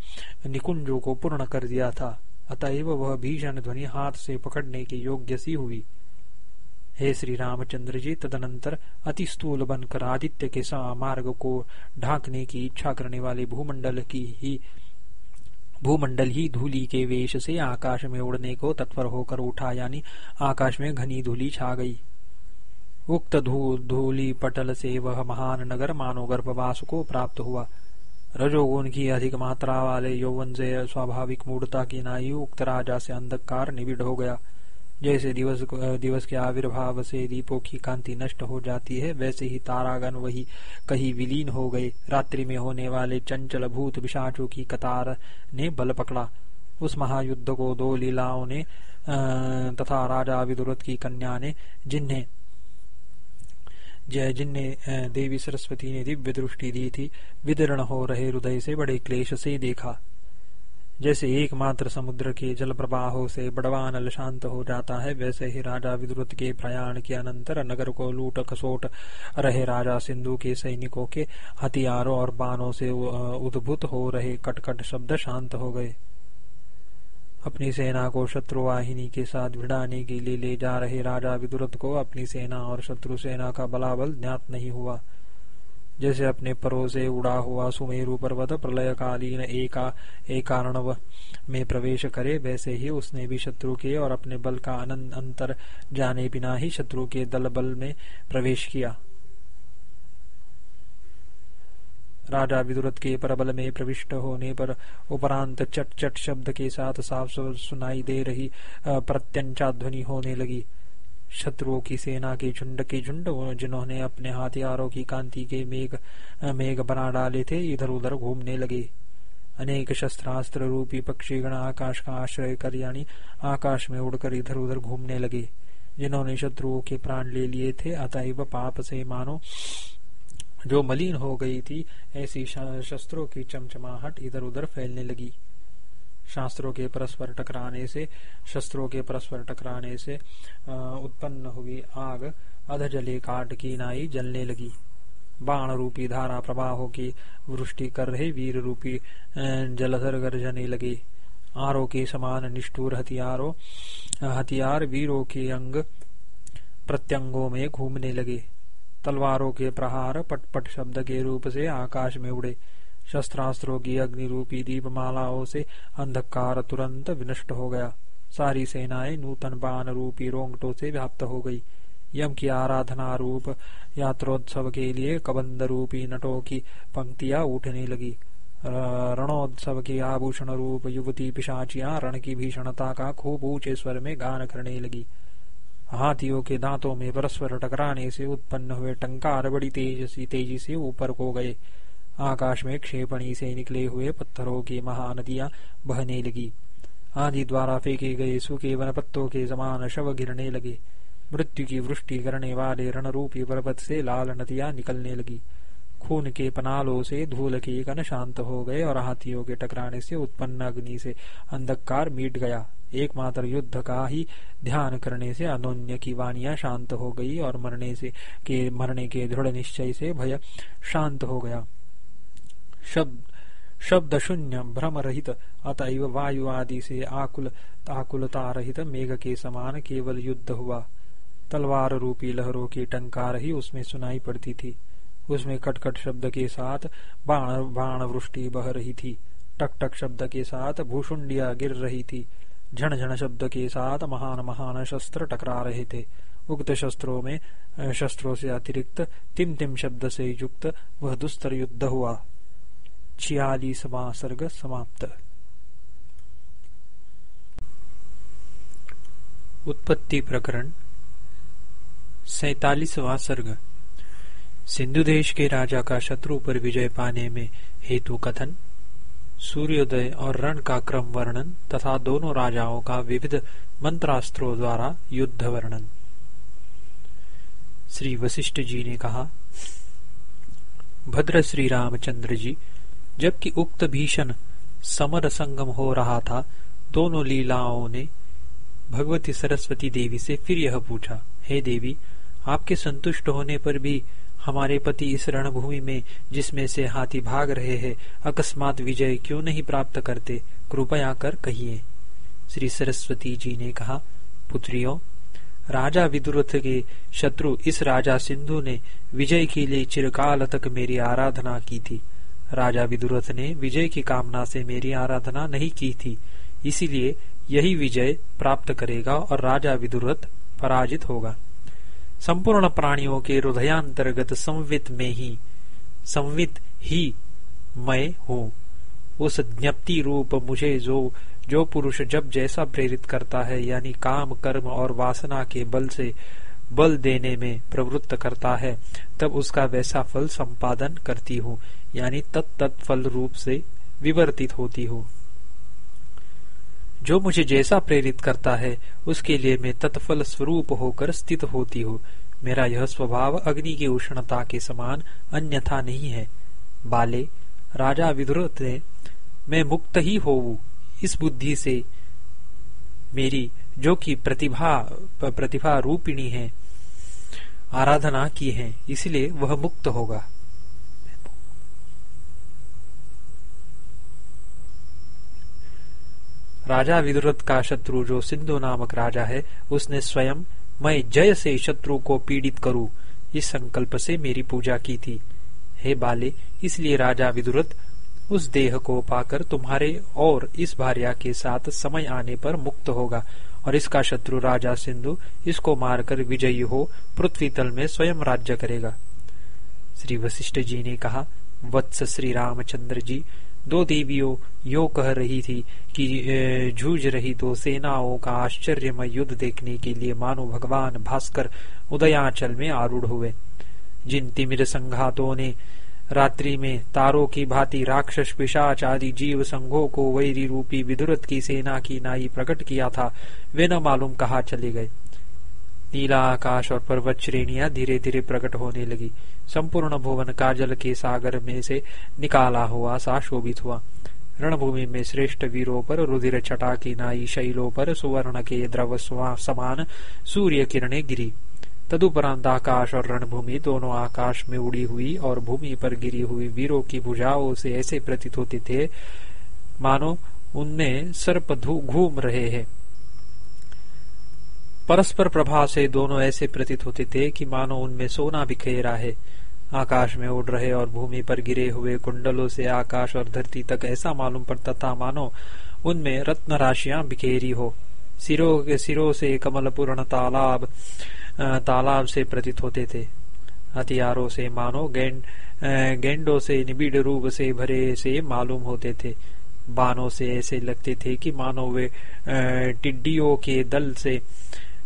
निकुंजों को पूर्ण कर दिया था। अतएव वह भीषण ध्वनि हाथ से पकड़ने की योग्य सी हुई। हे श्री रामचंद्र जी, तदनंतर अति स्थूल बनकर आदित्य के मार्ग को ढांकने की इच्छा करने वाले भूमंडल की ही भूमंडल ही धूली के वेश से आकाश में उड़ने को तत्पर होकर उठा, यानी आकाश में घनी धूली छा गई। उक्त धूली पटल से वह महान नगर मानो गर्भवास को प्राप्त हुआ। रजोगुण की अधिक मात्रा वाले यौवन से स्वाभाविक मूर्ता की नाई उक्त राजा से अंधकार निबिड़ हो गया। जैसे दिवस दिवस के आविर्भाव से दीपों की कांति नष्ट हो जाती है, वैसे ही तारागण वही कहीं विलीन हो गए। रात्रि में होने वाले चंचल भूत विषाचों की कतार ने बल पकड़ा। उस महायुद्ध को दो लीलाओं ने तथा राजा विदुरथ की कन्या ने, जिन्हें, जय जिनने देवी सरस्वती ने दिव्य दृष्टि दी थी, विदरण हो रहे हृदय से बड़े क्लेश से देखा। जैसे एकमात्र समुद्र के जल प्रवाहों से बड़वान नल शांत हो जाता है, वैसे ही राजा विद्रुत के प्रयाण के अनंतर नगर को लूट खसोट रहे राजा सिंधु के सैनिकों के हथियारों और बाणों से उद्भुत हो रहे कटकट शब्द शांत हो गए। अपनी सेना को शत्रुवाहिनी के साथ भिड़ाने के लिए ले जा रहे राजा विदुरथ को अपनी सेना और शत्रु सेना का बलाबल ज्ञात नहीं हुआ। जैसे अपने परो से उड़ा हुआ सुमेरु पर्वत प्रलयकालीन एका, एकारणव में प्रवेश करे, वैसे ही उसने भी शत्रु के और अपने बल का अंतर जाने बिना ही शत्रु के दल बल में प्रवेश किया। राजा विदुरथ के परबल में प्रविष्ट होने पर उपरांत चट चट शब्द के साथ साफ़ सुनाई दे रही प्रत्यंचा ध्वनि होने लगी। शत्रुओं की सेना के झुंड के झुंड जिन्होंने अपने हथियारों की कांति के मेघ मेघ बना डाले थे इधर उधर घूमने लगे। अनेक शस्त्रास्त्र रूपी पक्षीगण आकाश का आश्रय कर यानी आकाश में उड़कर इधर उधर घूमने लगे, जिन्होंने शत्रुओं के प्राण ले लिए थे। अतएव पाप से मानो, जो मलिन हो गई थी, ऐसी शस्त्रों की चमचमाहट इधर उधर फैलने लगी। शास्त्रों के परस्पर टकराने से, शस्त्रों के परस्पर टकराने से उत्पन्न हुई आग अध जले काट की नाई जलने लगी। बाण रूपी धारा प्रवाहों की वृष्टि कर रहे वीर रूपी जलधर गर्जने लगे। आरो के समान निष्ठुर हथियारों, हथियार वीरों के अंग प्रत्यंगों में घूमने लगे। तलवारों के प्रहार पटपट शब्द के रूप से आकाश में उड़े। शस्त्रास्त्रों की अग्नि रूपी दीपमालाओं से अंधकार तुरंत विनष्ट हो गया। सारी सेनाएँ नूतन बाण रूपी रोंगटों से व्याप्त हो गई। यम की आराधना रूप यात्रोत्सव के लिए कबंद रूपी नटों की पंक्तियाँ उठने लगी। रणोत्सव के आभूषण रूप युवती पिशाचियाँ रण की भीषणता का खूब ऊँचे स्वर में गान करने लगी। हाथियों के दांतों में परस्पर टकराने से उत्पन्न हुए टंकार बड़ी तेज से ऊपर को गए। आकाश में क्षेपणी से निकले हुए पत्थरों की महानदियाँ बहने लगी। आदि द्वारा फेंके गए सूखे वन पत्तों के समान शव गिरने लगे। मृत्यु की वृष्टि करने वाले रणरूपी पर्वत से लाल नदियाँ निकलने लगी। खून के पनालों से धूल के कन शांत हो गए और हाथियों के टकराने से उत्पन्न अग्नि से अंधकार मीट गया। एकमात्र युद्ध का ही ध्यान करने से अनोन्य की वाणियाँ शांत हो गई और मरने से के, मरने के दृढ़ निश्चय से भय शांत हो गया। शब्द शब्द शून्य भ्रम रहित अतएव वायु आदि से आकुल आकुलता रहित मेघ के समान केवल युद्ध हुआ। तलवार रूपी लहरों की टंकार ही उसमें सुनाई पड़ती थी। उसमें कटकट शब्द के साथ बाण बाण वृष्टि बह रही थी। टक टक शब्द के साथ भूषुंडिया गिर रही थी। झण शब्द के साथ महान महान शस्त्र टकरा रहे थे। उक्त शस्त्रों में शस्त्रों से अतिरिक्त, तिम तिम शब्द से युक्त वह दुस्तर युद्ध हुआ। छियालीसवा सर्ग समाप्त। उत्पत्ति प्रकरण सैतालीसवा सर्ग। सिंधु देश के राजा का शत्रु पर विजय पाने में हेतु कथन, सूर्योदय और रण का क्रम वर्णन तथा दोनों राजाओं का विविध मंत्रास्त्रों द्वारा युद्ध वर्णन। श्री वशिष्ठ जी ने कहा, भद्र श्री रामचंद्र जी जबकि उक्त भीषण समर संगम हो रहा था, दोनों लीलाओं ने भगवती सरस्वती देवी से फिर यह पूछा, हे देवी, आपके संतुष्ट होने पर भी हमारे पति इस रणभूमि में जिसमें से हाथी भाग रहे हैं, अकस्मात विजय क्यों नहीं प्राप्त करते? कृपया कर कहिए। श्री सरस्वती जी ने कहा, पुत्रियों, राजा विदुरथ के शत्रु इस राजा सिंधु ने विजय के लिए चिरकाल तक मेरी आराधना की थी। राजा विदुरथ ने विजय की कामना से मेरी आराधना नहीं की थी। इसीलिए यही विजय प्राप्त करेगा और राजा विदुरथ पराजित होगा। संपूर्ण प्राणियों के हृदयांतर्गत संवित में ही, संवित ही मैं हूँ। उस ज्ञप्ति रूप मुझे जो जो पुरुष जब जैसा प्रेरित करता है, यानी काम, कर्म और वासना के बल से बल देने में प्रवृत्त करता है, तब उसका वैसा फल संपादन करती हूँ। यानी तत्त फल रूप से विवर्तित होती हूँ। जो मुझे जैसा प्रेरित करता है, उसके लिए मैं तत्फल स्वरूप होकर स्थित होती हूँ। मेरा यह स्वभाव अग्नि की उष्णता के समान अन्यथा नहीं है। बाले, राजा विद्रुत ने मैं मुक्त ही हो इस बुद्धि से मेरी जो कि प्रतिभा प्रतिभा रूपिणी है, आराधना की है, इसलिए वह मुक्त होगा। राजा विदुरथ का शत्रु जो सिंधु नामक राजा है, उसने स्वयं, मैं जय से शत्रु को पीड़ित करूँ, इस संकल्प से मेरी पूजा की थी। हे बाले, इसलिए राजा विदुरथ उस देह को पाकर तुम्हारे और इस भार्या के साथ समय आने पर मुक्त होगा, और इसका शत्रु राजा सिंधु, इसको मारकर विजयी हो, पृथ्वी तल में स्वयं राज्य करेगा। श्री वशिष्ठ जी ने कहा, वत्स श्री रामचंद्र जी दो देवियों यो कह रही थी कि जूझ रही तो सेनाओं का आश्चर्यमय युद्ध देखने के लिए मानो भगवान भास्कर उदयाचल में आरूढ़ हुए। जिन तिमिर संघातों ने रात्रि में तारों की भांति राक्षस, पिशाच आदि जीव संघों को वैरी रूपी विदुरत की सेना की नाई प्रकट किया था, वे न मालूम कहा चले गए। नीला आकाश और पर्वत श्रेणियाँ धीरे धीरे प्रकट होने लगी। संपूर्ण भुवन काजल के सागर में से निकाला हुआ सा शोभित हुआ। रणभूमि में श्रेष्ठ वीरों पर रुधिर छटा की नाई शैलों पर सुवर्ण के द्रव समान सूर्य किरणें गिरी। तदुपरांत आकाश और रणभूमि दोनों आकाश में उड़ी हुई और भूमि पर गिरी हुई वीरों की भुजाओं से ऐसे प्रतीत होते थे, मानो उनमें सर्प घूम रहे हैं। परस्पर प्रभाव से दोनों ऐसे प्रतीत होते थे कि मानो उनमें सोना बिखेरा है। आकाश में उड़ रहे और भूमि पर गिरे हुए कुंडलों से आकाश और धरती तक ऐसा मालूम पड़ता था मानो उनमें रत्न राशियाँ बिखेरी हो। सिरों के सिरों से कमलपूर्ण तालाब तालाब से प्रतीत होते थे। हथियारों से मानो गेंड गेंडों से निबिड़ रूप से भरे से मालूम होते थे। बानों से ऐसे लगते थे कि मानो वे टिड्डियों के दल से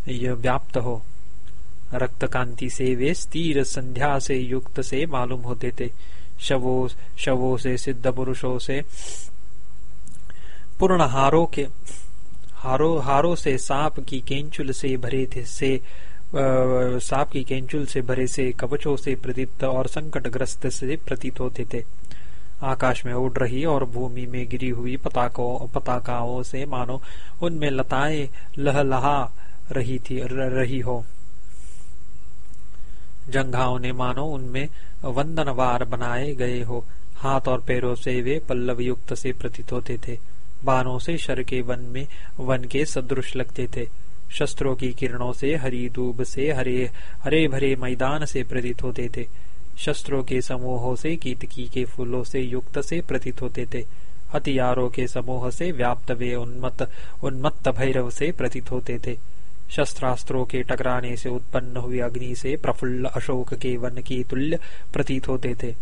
व्याप्त हो। रक्त कांति से वे स्थिर संध्या से युक्त से मालूम होते थे। शवों शवों से सिद्ध पुरुषों से पूर्ण हारों के, हारों हारों से सांप की केंचुल से भरे थे, से सांप की केंचुल से भरे से कवचों से प्रतीत और संकटग्रस्त से प्रतीत होते थे। आकाश में उड़ रही और भूमि में गिरी हुई पताकों, पताकाओं से मानो उनमें लताएँ लहलहा रही थी रही हो। जंघाओं ने मानो उनमें वंदनवार बनाए गए हो। हाथ और पैरों से वे पल्लव युक्त से प्रतीत होते थे। बाणों से शर के वन में वन के सदृश लगते थे। शस्त्रों की किरणों से हरी दूब से हरे हरे भरे मैदान से प्रतीत होते थे। शस्त्रों के समूहों से कीतकी के फूलों से युक्त से प्रतीत होते थे। हथियारों के समूह से व्याप्त वे उन्मत्त उन्मत्त भैरव से प्रतीत होते थे। शस्त्रास्त्रों के टकराने से उत्पन्न हुई अग्नि से प्रफुल्ल अशोक के वन की तुल्य प्रतीत होते थे।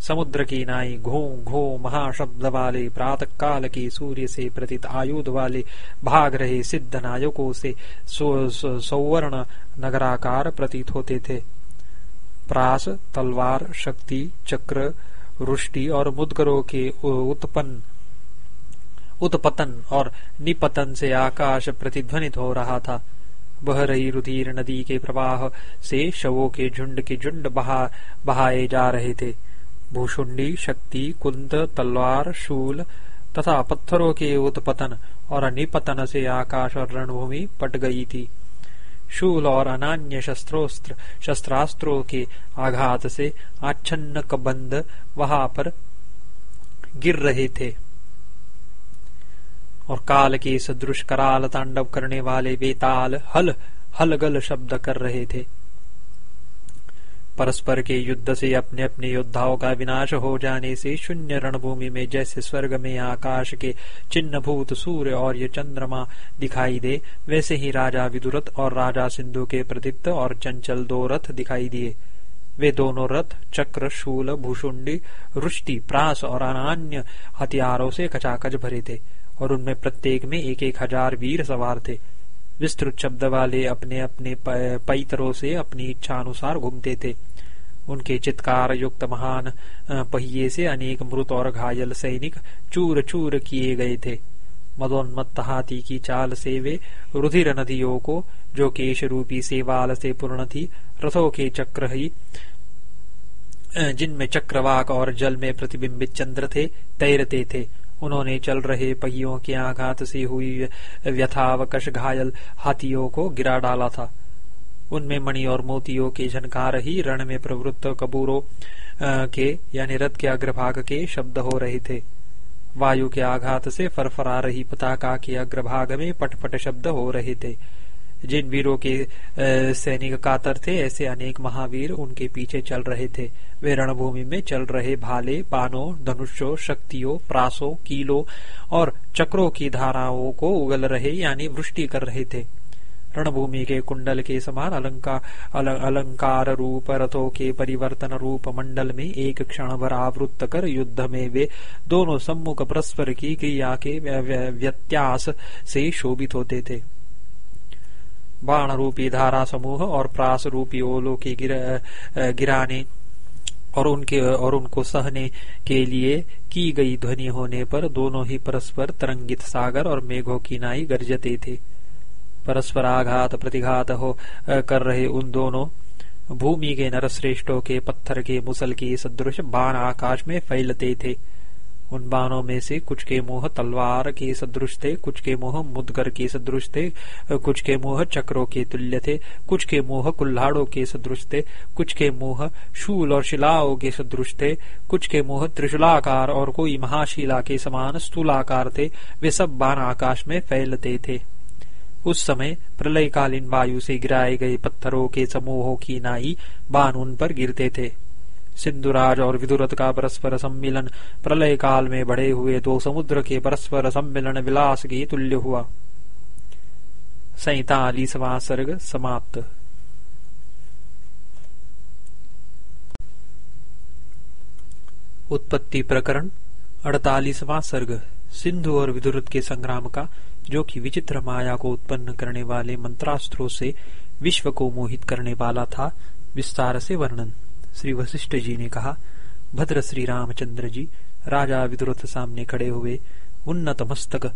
समुद्र की नाई घो घो महाशब्द वाले प्रातः काल के सूर्य से प्रतीत आयुध वाले, भाग रहे सिद्ध नायकों से सौवर्ण नगराकार प्रतीत होते थे। प्रास, तलवार, शक्ति, चक्र, रुष्टि और मुदगरों के उत्पन्न उत्पतन और निपतन से आकाश प्रतिध्वनित हो रहा था। बह रही रुधिर नदी के प्रवाह से शवों के झुंड के झुंड बहा, बहाए जा रहे थे। भूषुंडी, शक्ति, कुंद, तलवार, शूल तथा पत्थरों के उत्पतन और निपतन से आकाश और रणभूमि पट गई थी। शूल और अनान्य शस्त्रोस्त्र, शस्त्रास्त्रों के आघात से आच्छन्न कबंध वहाँ पर गिर रहे थे। और काल के सदृश कराल तांडव करने वाले बेताल हल, हलगल शब्द कर रहे थे। परस्पर के युद्ध से अपने अपने योद्धाओं का विनाश हो जाने से शून्य रणभूमि में जैसे स्वर्ग में आकाश के चिन्ह भूत सूर्य और ये चंद्रमा दिखाई दे, वैसे ही राजा विदुरथ और राजा सिंधु के प्रदीप्त और चंचल दो रथ दिखाई दिए। वे दोनों रथ, चक्र, शूल, भूषुंडी, रुष्टि, प्रास और अन्य हथियारों से कचाकच भरे थे। और उनमें प्रत्येक में एक एक हज़ार वीर सवार थे। विस्तृत शब्द वाले अपने अपने पैतरों से अपनी इच्छा अनुसार घूमते थे। उनके चित्कार युक्त महान पहिए से अनेक मृत और घायल सैनिक चूर चूर किए गए थे। मदोन्मत्त हाथी की चाल से वे रुधिर नदियों को, जो केश रूपी सेवाल से पूर्ण थी, रथों के चक्र ही जिनमें चक्रवाक और जल में प्रतिबिंबित चंद्र थे, तैरते थे। उन्होंने चल रहे पहियों के आघात से हुई व्यथावकश घायल हाथियों को गिरा डाला था। उनमें मणि और मोतियों के झनकार ही रण में प्रवृत्त कबूरों के, यानी रथ के अग्रभाग के शब्द हो रहे थे। वायु के आघात से फरफरा रही पताका के अग्रभाग में पटपट शब्द हो रहे थे। जिन वीरों के सैनिक कातर थे, ऐसे अनेक महावीर उनके पीछे चल रहे थे। वे रणभूमि में चल रहे भाले, बानों, धनुषों, शक्तियों, प्रासों, कीलों और चक्रों की धाराओं को उगल रहे, यानी वृष्टि कर रहे थे। रणभूमि के कुंडल के समान अलंकार अलंकार रूप रथों के परिवर्तन रूप मंडल में एक क्षण भर आवृत्त कर युद्ध में वे दोनों सम्मुख परस्पर की क्रिया के व्यत्यास से शोभित होते थे। बाण रूपी धारा समूह और प्रास रूपी ओलो के गिर, गिराने और उनके और उनको सहने के लिए की गई ध्वनि होने पर दोनों ही परस्पर तरंगित सागर और मेघों की नाई गरजते थे। परस्पर आघात प्रतिघात हो कर रहे उन दोनों भूमि के नरश्रेष्ठों के पत्थर के मुसल के सदृश बाण आकाश में फैलते थे। उन बाणों में से कुछ के मुँह तलवार के सदृश थे, कुछ के मोह मुदगर के सदृश थे, कुछ के मुँह चक्रों के तुल्य थे, कुछ के मोह कुल्हाड़ों के सदृश थे, कुछ के मुँह शूल और शिलाओं के सदृश थे, कुछ के मुँह त्रिशूलाकार और कोई महाशिला के समान स्थूलाकार थे, वे सब बाण आकाश में फैलते थे। उस समय प्रलयकालीन वायु से गिराए गए पत्थरों के समूहों की नाई बाण उन पर गिरते थे। सिंधुराज और विदुरथ का परस्पर सम्मिलन प्रलय काल में बढ़े हुए दो समुद्र के परस्पर सम्मिलन विलास के तुल्य हुआ। सैतालीसवा सर्ग समाप्त। उत्पत्ति प्रकरण, अड़तालीसवा सर्ग, सिंधु और विदुरथ के संग्राम का, जो कि विचित्र माया को उत्पन्न करने वाले मंत्रास्त्रों से विश्व को मोहित करने वाला था, विस्तार से वर्णन। श्री वशिष्ठ जी ने कहा, भद्र श्री रामचंद्र जी, राजा विद्रुत सामने खड़े हुए उन्नत मस्तक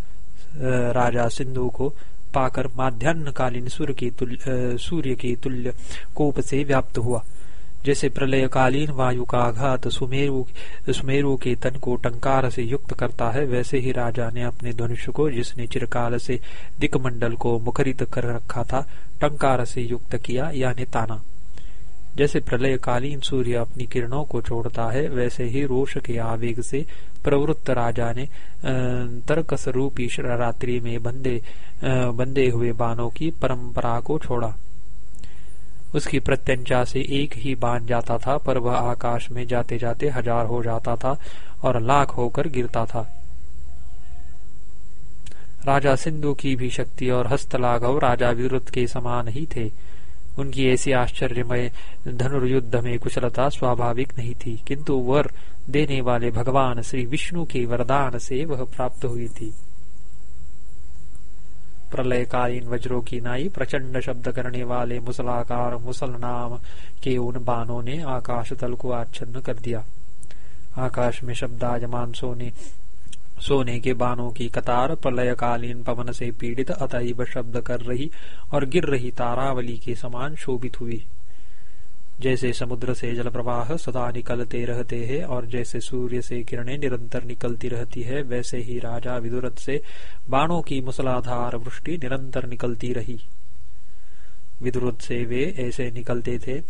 राजा सिंधु को पाकर माध्यान्हकालीन सूर्य के तुल्य सूर्य के तुल्य कोप से व्याप्त हुआ। जैसे प्रलयकालीन वायु का आघात सुमेरु सुमेरु के तन को टंकार से युक्त करता है, वैसे ही राजा ने अपने धनुष को, जिसने चिरकाल से दिकमंडल को मुखरित कर रखा था, टंकार से युक्त किया, यानी ताना। जैसे प्रलयकालीन सूर्य अपनी किरणों को छोड़ता है, वैसे ही रोष के आवेग से प्रवृत्त राजा ने तर्कस रूपी रात्रि में बंदे बंदे हुए बाणों की परंपरा को छोड़ा। उसकी प्रत्यंचा से एक ही बाण जाता था, पर वह आकाश में जाते जाते हज़ार हो जाता था और लाख होकर गिरता था। राजा सिंधु की भी शक्ति और हस्तलाघव राजा विरुद्ध के समान ही थे। उनकी ऐसी आश्चर्यमय धनुर्युद्ध में कुशलता स्वाभाविक नहीं थी, किंतु वर देने वाले भगवान श्री विष्णु के वरदान से वह प्राप्त हुई थी। प्रलयकालीन वज्रों की नाई प्रचंड शब्द करने वाले मुसलाकार मुसल नाम के उन बाणों ने आकाश तल को आच्छन्न कर दिया। आकाश में शब्दाजमान सोने सोने के बाणों की कतार प्रलयकालीन पवन से पीड़ित अतएव शब्द कर रही और गिर रही तारावली के समान शोभित हुई। जैसे समुद्र से जल प्रवाह सदा निकलते रहते हैं और जैसे सूर्य से किरणें निरंतर निकलती रहती है, वैसे ही राजा विदुरथ से बाणों की मुसलाधार वृष्टि निरंतर निकलती रही। विदुरथ से वे ऐसे निकलते थे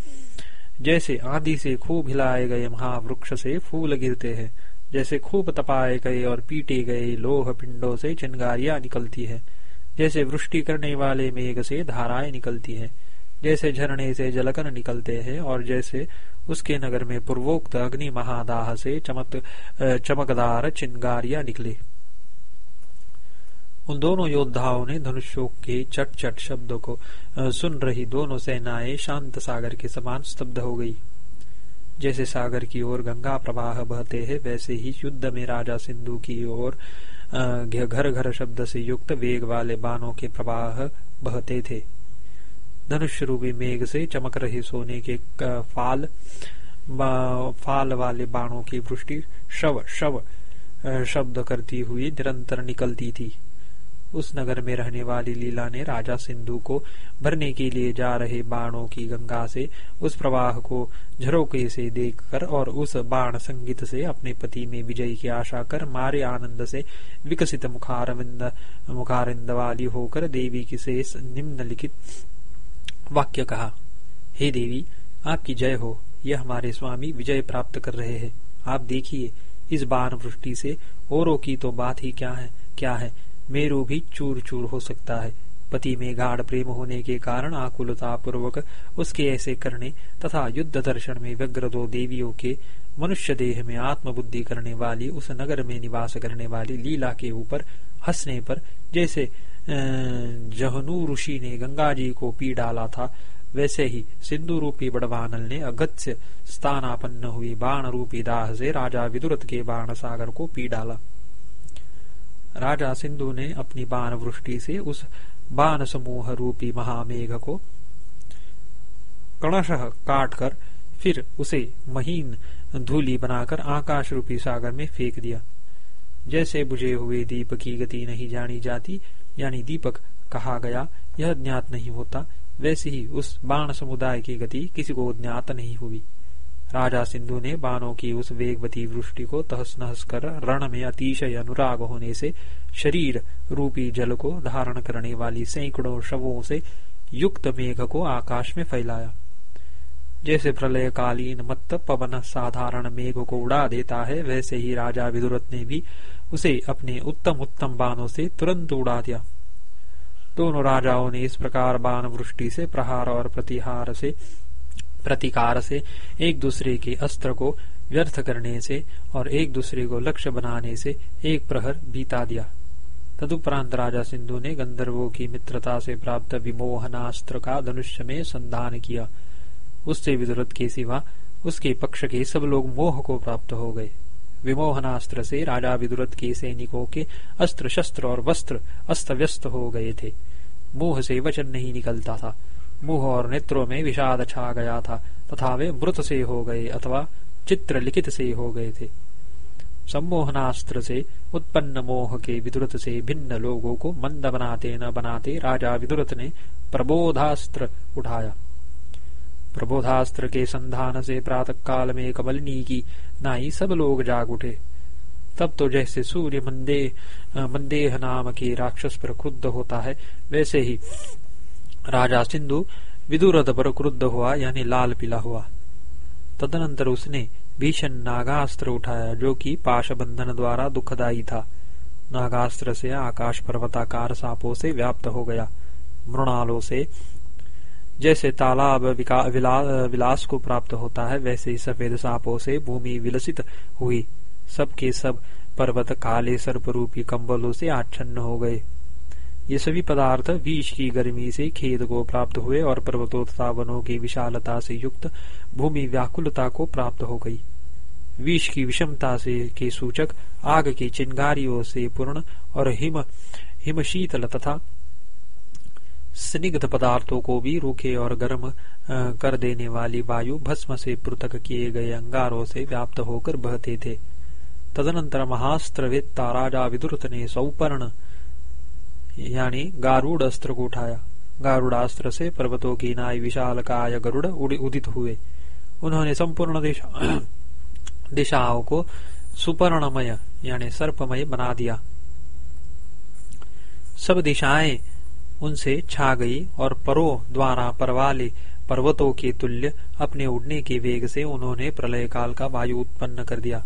जैसे आंधी से खूब हिलाए गए महावृक्ष से फूल गिरते हैं। जैसे खूब तपाए गए और पीटे गए लोह पिंडों से चिंगारियाँ निकलती है, जैसे वृष्टि करने वाले मेघ से धाराएँ निकलती है, जैसे झरने से जलकन निकलते हैं और जैसे उसके नगर में पूर्वोक्त अग्नि महादाह से चमक चमकदार चिंगारियाँ निकले। उन दोनों योद्धाओं ने धनुषों के चट चट शब्दों को सुन रही दोनों सेनाएँ शांत सागर के समान स्तब्ध हो गई। जैसे सागर की ओर गंगा प्रवाह बहते हैं, वैसे ही युद्ध में राजा सिंधु की ओर घर घर शब्द से युक्त वेग वाले बाणों के प्रवाह बहते थे। धनुष रूपी मेघ से चमक रहे सोने के फाल फाल वाले बाणों की वृष्टि शव शव शब्द करती हुई निरंतर निकलती थी। उस नगर में रहने वाली लीला ने राजा सिंधु को भरने के लिए जा रहे बाणों की गंगा से, उस प्रवाह को झरोके से देखकर और उस बाण संगीत से अपने पति में विजय की आशा कर मारे आनंद से विकसित मुखारविंद मुखारिंद वाली होकर देवी की से निम्नलिखित वाक्य कहा, हे देवी, आपकी जय हो, यह हमारे स्वामी विजय प्राप्त कर रहे हैं। आप देखिए, इस बाण वृष्टि से औरों की तो बात ही क्या है क्या है? मेरू भी चूर चूर हो सकता है। पति में गाढ़ प्रेम होने के कारण आकुलता पूर्वक उसके ऐसे करने तथा युद्ध दर्शन में व्यग्र दो देवियों के मनुष्य देह में आत्मबुद्धि करने वाली, उस नगर में निवास करने वाली लीला के ऊपर हंसने पर जैसे जहनू ऋषि ने गंगा जी को पी डाला था, वैसे ही सिंधु रूपी बड़वानल ने अगत्य स्थानापन्न हुई बाण रूपी दाह से राजा विदुरत के बाण सागर को पी डाला। राजा सिंधु ने अपनी बाण वृष्टि से उस बाण समूह रूपी महामेघ को कणश काटकर फिर उसे महीन धूली बनाकर आकाश रूपी सागर में फेंक दिया। जैसे बुझे हुए दीप की गति नहीं जानी जाती, यानी दीपक कहा गया, यह ज्ञात नहीं होता, वैसे ही उस बाण समुदाय की गति किसी को ज्ञात नहीं हुई राजा सिंधु ने बाणों की उस वेगवती वृष्टि को तहस नहस कर रण में अतिशय अनुराग होने से शरीर रूपी जल को धारण करने वाली सैकड़ों शवों से युक्त मेघ को आकाश में फैलाया। जैसे प्रलय कालीन मत्त पवन साधारण मेघ को उड़ा देता है, वैसे ही राजा विदुरथ ने भी उसे अपने उत्तम उत्तम बाणों से तुरंत उड़ा दिया। दोनों राजाओं ने इस प्रकार बाण वृष्टि से प्रहार और प्रतिहार से प्रतिकार से एक दूसरे के अस्त्र को व्यर्थ करने से और एक दूसरे को लक्ष्य बनाने से एक प्रहर बीता दिया। तदुपरांत राजा सिंधु ने गंधर्वों की मित्रता से प्राप्त विमोहनास्त्र का धनुष्य में संधान किया। उससे विदुरत के सिवा उसके पक्ष के सब लोग मोह को प्राप्त हो गए। विमोहनास्त्र से राजा विदुरत के सैनिकों के अस्त्र शस्त्र और वस्त्र अस्त व्यस्त हो गए थे। मोह से वचन नहीं निकलता था। मुँह और नेत्रों में विषाद छा गया था तथा वे मृत से हो गए अथवा चित्र लिखित से हो गए थे सम्मोहनास्त्र से उत्पन्न मोह के विदुरत से भिन्न लोगों को मंद बनाते न बनाते राजा विदुरत ने प्रबोधास्त्र उठाया। प्रबोधास्त्र के संधान से प्रातः काल में कमलनी की नाई सब लोग जाग उठे तब तो जैसे सूर्य मंदे, मंदेह नाम के राक्षस पर क्रुद्ध होता है, वैसे ही राजा सिंधु विदुरथ पर क्रुद्ध हुआ यानी लाल पीला हुआ। तदनंतर उसने भीषण नागास्त्र उठाया जो कि पाश बंधन द्वारा दुखदायी था। नागास्त्र से आकाश पर्वताकार सापों से व्याप्त हो गया। मृणालों से जैसे तालाब विला, विलास को प्राप्त होता है वैसे ही सफ़ेद सापों से भूमि विलसित हुई। सबके सब पर्वत काले सर्प रूपी कंबलों से आच्छन्न हो गए। ये सभी पदार्थ विष की गर्मी से खेद को प्राप्त हुए और पर्वतों तथा वनों की विशालता से युक्त भूमि व्याकुलता को प्राप्त हो गई। विष की विषमता से के सूचक, आग की चिंगारियों से पूर्ण और हिम हिम शीतल तथा स्निग्ध पदार्थों को भी रूखे और गर्म कर देने वाली वायु भस्म से पृथक किए गए अंगारों से व्याप्त होकर बहते थे। तदनंतर महास्त्रवेत्ता राजा विदुरत ने सौपर्ण यानी गारुड़ अस्त्र को उठाया। गारुड़ास्त्र से पर्वतों की नाई विशाल काय गरुड़ उदित हुए। उन्होंने संपूर्ण दिशा, दिशाओं को सुपर्णमय, यानी सर्पमय बना दिया। सब दिशाएँ उनसे छा गई और परो द्वारा परवाले पर्वतों के तुल्य अपने उड़ने के वेग से उन्होंने प्रलय काल का वायु उत्पन्न कर दिया।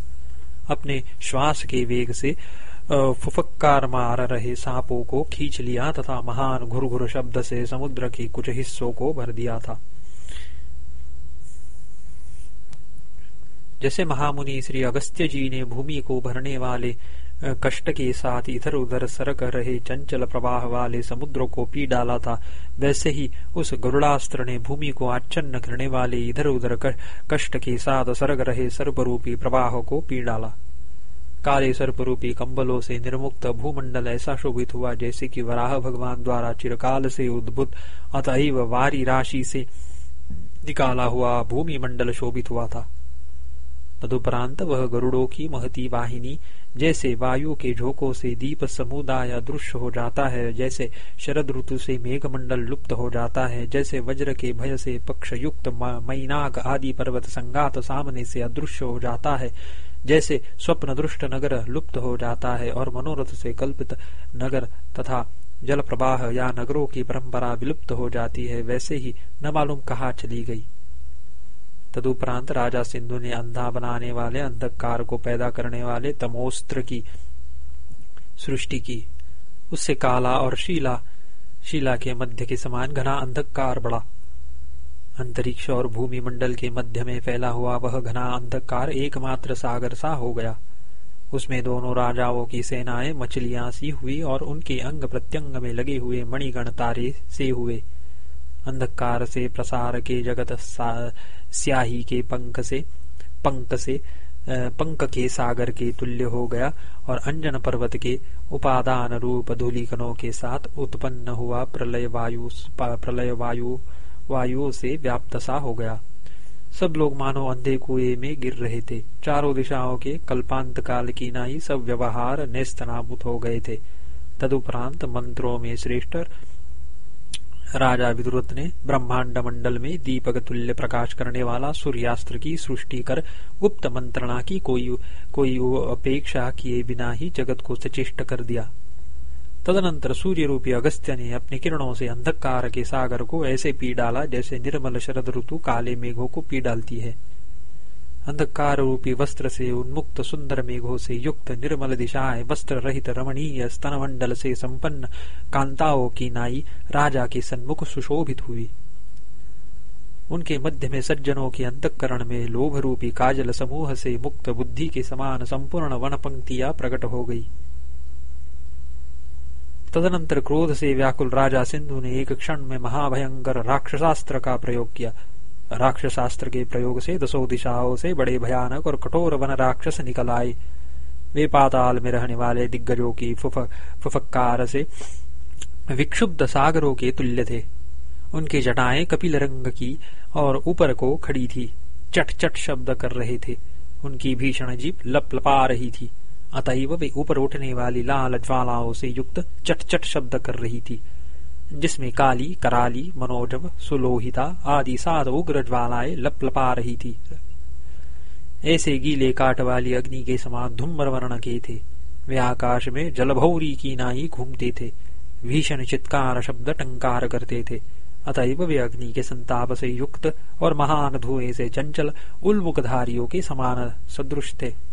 अपने श्वास के वेग से फुफक्कार मार रहे सांपों को खींच लिया तथा महान घुर घुर शब्द से समुद्र के कुछ हिस्सों को भर दिया था। जैसे महामुनि श्री अगस्त्य जी ने भूमि को भरने वाले कष्ट के साथ इधर उधर सरक रहे चंचल प्रवाह वाले समुद्र को पी डाला था, वैसे ही उस गरुड़ास्त्र ने भूमि को आच्छन्न करने वाले इधर उधर कष्ट के साथ सरग रहे सर्वरूपी प्रवाह को पी डाला। काले सर्परूपी कंबलों से निर्मुक्त भूमंडल ऐसा शोभित हुआ जैसे कि वराह भगवान द्वारा चिरकाल से उद्भुत, अतएव वारी राशि से निकाला हुआ भूमि मंडल शोभित हुआ था। तदुपरांत वह गरुड़ों की महती वाहिनी, जैसे वायु के झोंकों से दीप समुदाय दृश्य हो जाता है, जैसे शरद ऋतु से मेघमंडल लुप्त हो जाता है, जैसे वज्र के भय से पक्ष युक्त मैनाक आदि पर्वत संगात सामने से अदृश्य हो जाता है। जैसे स्वप्न दृष्ट नगर लुप्त हो जाता है और मनोरथ से कल्पित नगर तथा जल प्रवाह या नगरों की परंपरा विलुप्त हो जाती है, वैसे ही न मालूम कहा चली गई। तदुपरांत राजा सिंधु ने अंधा बनाने वाले, अंधकार को पैदा करने वाले तमोस्त्र की सृष्टि की। उससे काला और शीला शीला के मध्य के समान घना अंधकार बढ़ा। अंतरिक्ष और भूमि मंडल के मध्य में फैला हुआ वह घना अंधकार एकमात्र सागर सा हो गया। उसमें दोनों राजाओं की सेनाएँ, मछलियाँ सी हुई और उनके अंग प्रत्यंग में लगे हुए मणिगण तारे से हुए। अंधकार से प्रसार के जगत स्याही के पंख से पंख से पंख के सागर के तुल्य हो गया और अंजन पर्वत के उपादान रूप धूलिकनों के साथ उत्पन्न हुआ प्रलय वायु प्रलय वायु वायु से व्याप्त सा हो गया। सब लोग मानो अंधे कुएँ में गिर रहे थे। चारों दिशाओं के कल्पांत काल की नाई सब व्यवहार नेस्तनाबूत हो गए थे। तदुपरांत मंत्रों में श्रेष्ठ राजा विदुरथ ने ब्रह्मांड मंडल में दीपक तुल्य प्रकाश करने वाला सूर्यास्त्र की सृष्टि कर गुप्त मंत्रणा की कोई कोई अपेक्षा किए बिना ही जगत को सचेष्ट कर दिया। तदनंतर सूर्य रूपी अगस्त्य ने अपने किरणों से अंधकार के सागर को ऐसे पी डाला जैसे निर्मल शरद ऋतु काले मेघों को पी डालती है अंधकार रूपी वस्त्र से उन्मुक्त सुंदर मेघों से युक्त निर्मल दिशाएँ वस्त्र रहित रमणीय स्तन मंडल से संपन्न कांताओं की नाई राजा के सन्मुख सुशोभित हुई उनके मध्य में सज्जनों के अंतकरण में लोभ रूपी काजल समूह से मुक्त बुद्धि के समान संपूर्ण वन पंक्तियाँ प्रकट हो गई तदनंतर क्रोध से व्याकुल राजा सिंधु ने एक क्षण में महाभयंकर राक्षसास्त्र का प्रयोग किया। राक्षसास्त्र के प्रयोग से दसों दिशाओं से बड़े भयानक और कठोर वन राक्षस निकल आए। वे पाताल में रहने वाले दिग्गजों की फुफ से विक्षुब्ध सागरों के तुल्य थे। उनकी जटाएँ कपिल रंग की और ऊपर को खड़ी थी। चट चट शब्द कर रहे थे। उनकी भीषण जीप लप लपा रही थी। अतएव वे ऊपर उठने वाली लाल ज्वालाओं से युक्त चट चट शब्द कर रही थी, जिसमें काली, कराली, मनोजव, सुलोहिता आदि सात उग्र ज्वालाएँ लपलपा रही थी। ऐसे गीले काट वाली अग्नि के समान धूम्र वर्ण के थे। वे आकाश में जलभौरी की नाई घूमते थे, भीषण चित्कार शब्द टंकार करते थे। अतएव वे अग्नि के संताप से युक्त और महान धुएँ से चंचल उल्मुखधारियों के समान सदृश थे।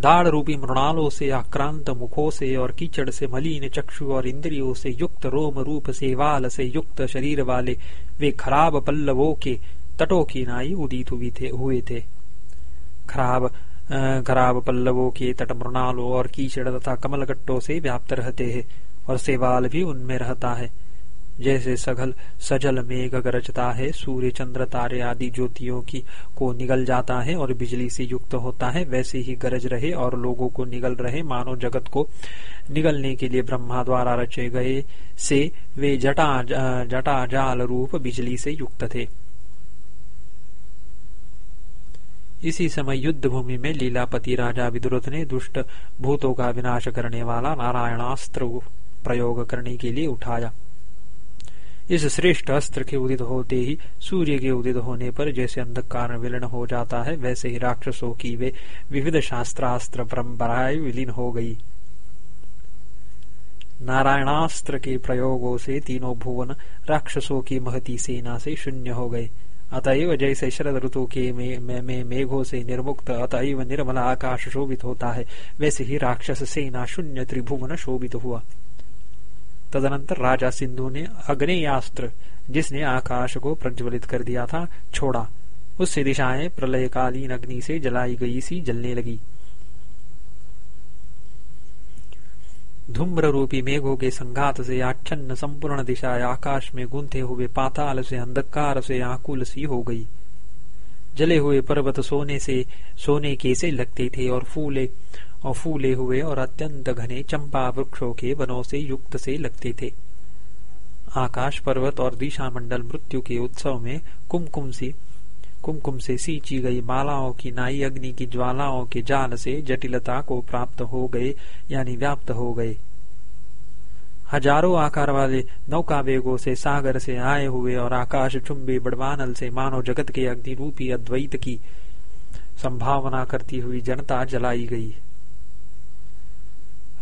दाढ़ रूपी मृणालों से, आक्रांत मुखों से और कीचड़ से, मलिन चक्षु और इंद्रियों से, युक्त रोम रूप से, वाल से, युक्त शरीर वाले, वे खराब पल्लवों के तटों की नाई उदित हुए थे हुए थे। खराब खराब पल्लवों के तट मृणालों और कीचड़ तथा कमलगट्टों से व्याप्त रहते हैं और सेवाल भी उनमें रहता है। जैसे सघल सजल मेघ गरजता है, सूर्य चंद्र तारे आदि ज्योतियों की को निगल जाता है और बिजली से युक्त होता है, वैसे ही गरज रहे और लोगों को निगल रहे मानव जगत को निगलने के लिए ब्रह्मा द्वारा रचे गए से वे जटा जटा जाल रूप बिजली से युक्त थे। इसी समय युद्ध भूमि में लीलापति राजा विदुरथ ने दुष्ट भूतों का विनाश करने वाला नारायणास्त्र प्रयोग करने के लिए उठाया। इस श्रेष्ठ अस्त्र के उदित होते ही सूर्य के उदित होने पर जैसे अंधकार विलीन हो जाता है वैसे ही राक्षसों की वे विविध शास्त्रास्त्र परंपराएँ विलीन हो गई। नारायणास्त्र के प्रयोगों से तीनों भुवन राक्षसों की महती सेना से शून्य हो गए। अतएव जैसे शरद ऋतु के में, में, में मेघों से निर्मुक्त अतएव निर्मल आकाश शोभित होता है वैसे ही राक्षस सेना शून्य त्रिभुवन शोभित हुआ। तदनंतर राजा सिंधु ने अग्नेयास्त्र, जिसने आकाश को प्रज्वलित कर दिया था, छोड़ा। उससे दिशाएँ प्रलयकालीन अग्नि से जलाई गई सी जलने लगी। धूम्र रूपी मेघों के संघात से आच्छन्न संपूर्ण दिशाएँ आकाश में गूंथे हुए पाताल से अंधकार से आकुल सी हो गई। जले हुए पर्वत सोने से, सोने के से लगते थे और फूले और फूले हुए और अत्यंत घने चंपा वृक्षों के वनों से युक्त से लगते थे। आकाश पर्वत और दिशा मंडल मृत्यु के उत्सव में कुमकुम सी, कुमकुम से सींची गई मालाओं की नाई, अग्नि की ज्वालाओं के जाल से जटिलता को प्राप्त हो गए, यानी व्याप्त हो गए। हज़ारों आकार वाले नौका वेगों से सागर से आए हुए और आकाश चुंबी बड़वानल से मानव जगत के अग्नि रूपी अद्वैत की संभावना करती हुई जनता जलाई गई।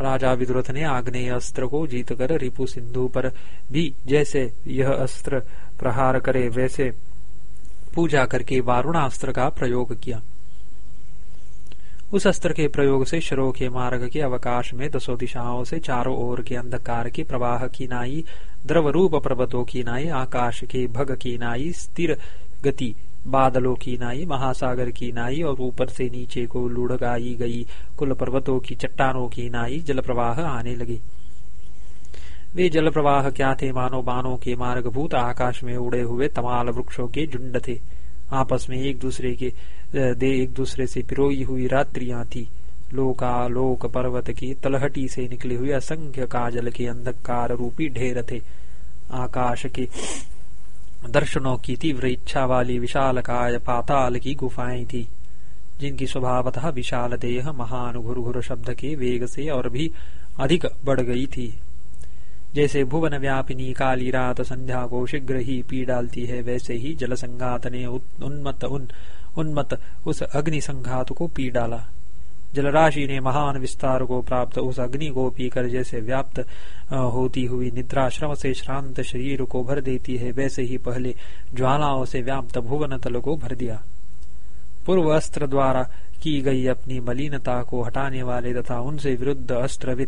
राजा विद्रुत ने आग्नेय अस्त्र को जीतकर रिपु सिंधु पर भी जैसे यह अस्त्र प्रहार करे, वैसे पूजा करके वारुणास्त्र का प्रयोग किया। उस अस्त्र के प्रयोग से शरो के मार्ग के अवकाश में दसों दिशाओं से चारों ओर के अंधकार के प्रवाह की नाई द्रव रूप पर्वतों की नाई, आकाश के भग की नाई, स्थिर गति बादलों की नाई, महासागर की नाई और ऊपर से नीचे को लुढ़गाई गई कुल पर्वतों की चट्टानों की नाई जल प्रवाह आने लगे। वे जल प्रवाह क्या थे? मानो बानों के मार्गभूत आकाश में उड़े हुए तमाल वृक्षों के झुंड थे। आपस में एक दूसरे के दे एक दूसरे से पिरोई हुई रात्रियाँ थी। लोका लोक पर्वत की तलहटी से निकले हुए असंख्य काजल के अंधकार रूपी ढेर थे। आकाश के दर्शनों की तीव्र इच्छा वाली विशाल काय पाताल की गुफाएँ थी, जिनकी स्वभावतः विशाल देह महान घुर घुर शब्द के वेग से और भी अधिक बढ़ गई थी। जैसे भुवन व्यापिनी काली रात संध्या को शीघ्र ही पी डालती है, वैसे ही जल संघात ने उन्मत उन उन्मत उस अग्नि संघात को पी डाला। जलराशि ने महान विस्तार को प्राप्त उस अग्नि को पीकर जैसे व्याप्त होती हुई निद्रा श्रम से श्रांत शरीर को भर देती है, वैसे ही पहले ज्वालाओं से व्याप्त भुवन तल को भर दिया। पूर्व अस्त्र द्वारा की गई अपनी मलिनता को हटाने वाले तथा उनसे विरुद्ध अस्त्र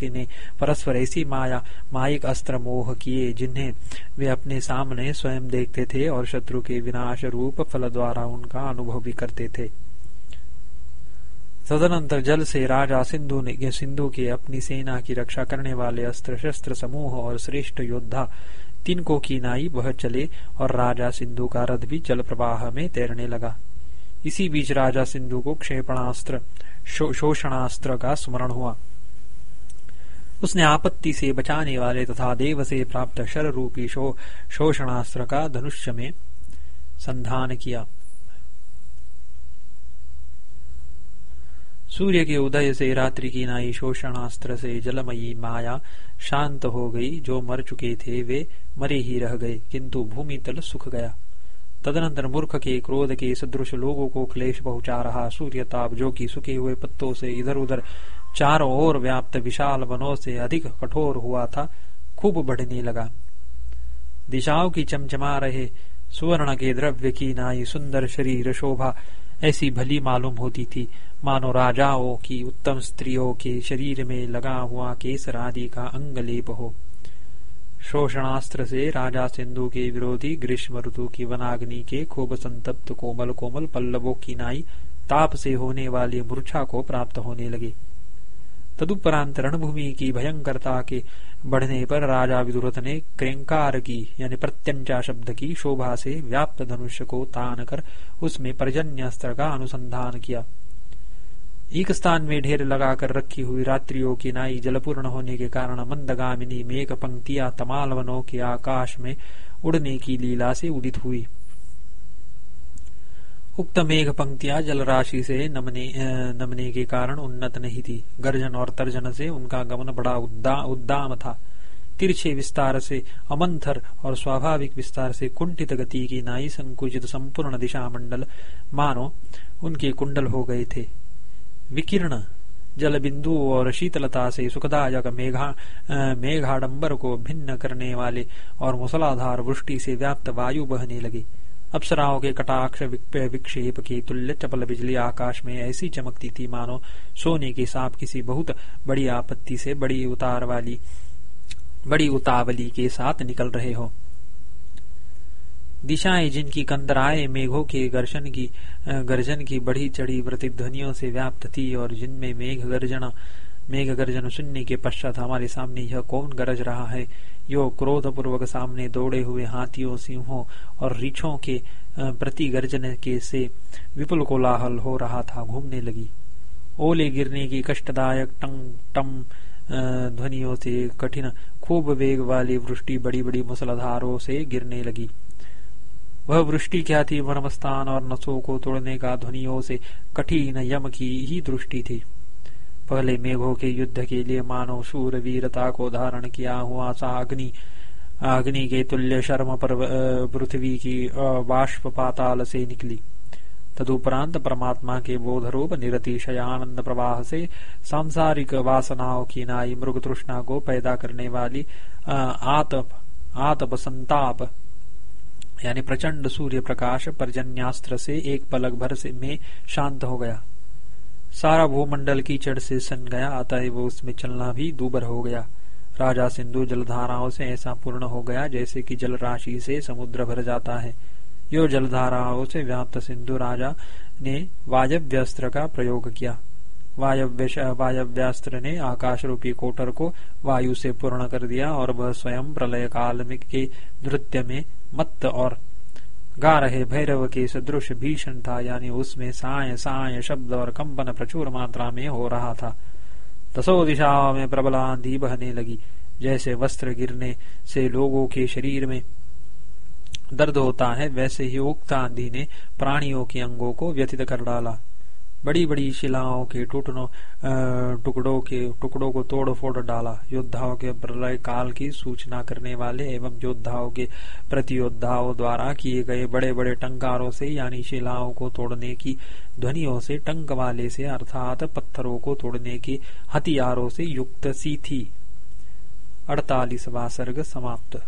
के ने परस्पर ऐसी माया माइक अस्त्र मोह किए जिन्हें वे अपने सामने स्वयं देखते थे और शत्रु के विनाश रूप फल द्वारा उनका अनुभव भी करते थे। तदनंतर जल से राजा सिंधु ने, सिंधु के अपनी सेना की रक्षा करने वाले अस्त्र शस्त्र समूह और श्रेष्ठ योद्धा तिनको की नाई वह चले और राजा सिंधु का रथ भी जल प्रवाह में तैरने लगा। इसी बीच राजा सिंधु को क्षेपणास्त्र शोषणास्त्र का स्मरण हुआ। उसने आपत्ति से बचाने वाले तथा देव से प्राप्त शर रूपी शो, शोषणास्त्र का धनुष्य में संधान किया। सूर्य के उदय से रात्रि की नाई शोषणास्त्र से जलमयी माया शांत हो गई। जो मर चुके थे वे मरे ही रह गए किंतु भूमि तल सुख गया। तदनंतर मूर्ख के, क्रोध के, सदृश लोगों को क्लेश पहुँचा रहा। सूर्य ताप जो कि सूखे हुए पत्तों से इधर उधर चारों ओर व्याप्त विशाल वनों से अधिक कठोर हुआ था। खूब बढ़ने लगा। दिशाओं की चमचमा रहे सुवर्ण के द्रव्य की नाई सुंदर शरीर शोभा ऐसी भली मालूम होती थी। मानो राजाओं की उत्तम स्त्रियों के शरीर में लगा हुआ केसर आदि का अंग लेप हो। शोषणास्त्र से राजा सिंधु के विरोधी ग्रीष्म ऋतु की वनाग्नि के खूब संतप्त कोमल कोमल पल्लवों की नाई ताप से होने वाली मूर्छा को प्राप्त होने लगे। तदुपरांत रणभूमि की भयंकरता के बढ़ने पर राजा विदुरथ ने क्रेंकार की, यानी प्रत्यंचा शब्द की शोभा से व्याप्त धनुष्य को तान कर उसमें पर्जन्य अस्त्र का अनुसंधान किया। एक स्थान में ढेर लगाकर रखी हुई रात्रियों की नाई जलपूर्ण होने के कारण मंदगामिनी मेघ पंक्तियाँ तमाल वनों के आकाश में उड़ने की लीला से उदित हुई। उक्त मेघ पंक्तियाँ जल राशि से नमने नमने के कारण उन्नत नहीं थी। गर्जन और तर्जन से उनका गमन बड़ा उद्दा, उद्दाम था। तिरछे विस्तार से अमंथर और स्वाभाविक विस्तार से कुंठित गति की नाई संकुचित संपूर्ण दिशा मंडल मानो उनके कुंडल हो गए थे। विकीर्ण जल बिंदु और शीतलता से सुखदायक मेघा मेघाडंबर को भिन्न करने वाले और मुसलाधार वृष्टि से व्याप्त वायु बहने लगे। अप्सराओं के कटाक्ष विक्षेप के तुल्य चपल बिजली आकाश में ऐसी चमकती थी मानो सोने के सांप किसी बहुत बड़ी आपत्ति से बड़ी उतार वाली, बड़ी उतावली के साथ निकल रहे हो। दिशाएँ जिनकी कंदराए मेघों के गर्जन की गर्जन की बढ़ी चढ़ी प्रतिध्वनियों से व्याप्त थी और जिनमें मेघ गर्जना, मेघ गर्जन सुनने के पश्चात हमारे सामने यह कौन गरज रहा है? यो क्रोध पूर्वक सामने दौड़े हुए हाथियों, सिंहों और रीछों के प्रति गर्जन के से विपुल कोलाहल हो रहा था, घूमने लगी। ओले गिरने की कष्टदायक टंग टम ध्वनियों से कठिन, खूब वेग वाली वृष्टि बड़ी बड़ी मुसलधारों से गिरने लगी। वह वृष्टि क्या थी? मर्मस्थान और नसों को तोड़ने का ध्वनियों से कठिन यम की ही दृष्टि थी। पहले मेघों के युद्ध के लिए मानव शूर वीरता को धारण किया हुआ सा अग्नि अग्नि के तुल्य शर्म पर पृथ्वी की बाष्प पाताल से निकली। तदुपरांत परमात्मा के बोध रूप निरतिशयानंद प्रवाह से सांसारिक वासनाओं की नाई मृग तृष्णा को पैदा करने वाली आतप आतप संताप यानी प्रचंड सूर्य प्रकाश पर्जन्यास्त्र से एक पलक भर से में शांत हो गया। सारा भूमंडल कीचड़ से सन गया अतः वो उसमें चलना भी दूबर हो गया। राजा सिंधु जलधाराओं से ऐसा पूर्ण हो गया जैसे कि जल राशि से समुद्र भर जाता है। यो जलधाराओं से व्याप्त सिंधु राजा ने वायव्यस्त्र का प्रयोग किया। वायव्यास्त्र ने आकाश रूपी कोटर को वायु से पूर्ण कर दिया और वह स्वयं प्रलय काल के नृत्य में मत्त और गा रहे भैरव के सदृश भीषण था, यानी उसमें साय साय शब्द और कंपन प्रचुर मात्रा में हो रहा था। दसो दिशाओं में प्रबल आंधी बहने लगी। जैसे वस्त्र गिरने से लोगों के शरीर में दर्द होता है, वैसे ही उक्त आंधी ने प्राणियों के अंगों को व्यथित कर डाला। बड़ी बड़ी शिलाओं के टूटनों टुकड़ों के, टुकड़ों को तोड़ फोड़ डाला। योद्धाओं के प्रलय काल की सूचना करने वाले एवं योद्धाओं के प्रतियोद्धाओं द्वारा किए गए बड़े बड़े टंकारों से, यानी शिलाओं को तोड़ने की ध्वनियों से, टंक वाले से, अर्थात पत्थरों को तोड़ने के हथियारों से युक्त सी थी अड़तालीसवा सर्ग समाप्त।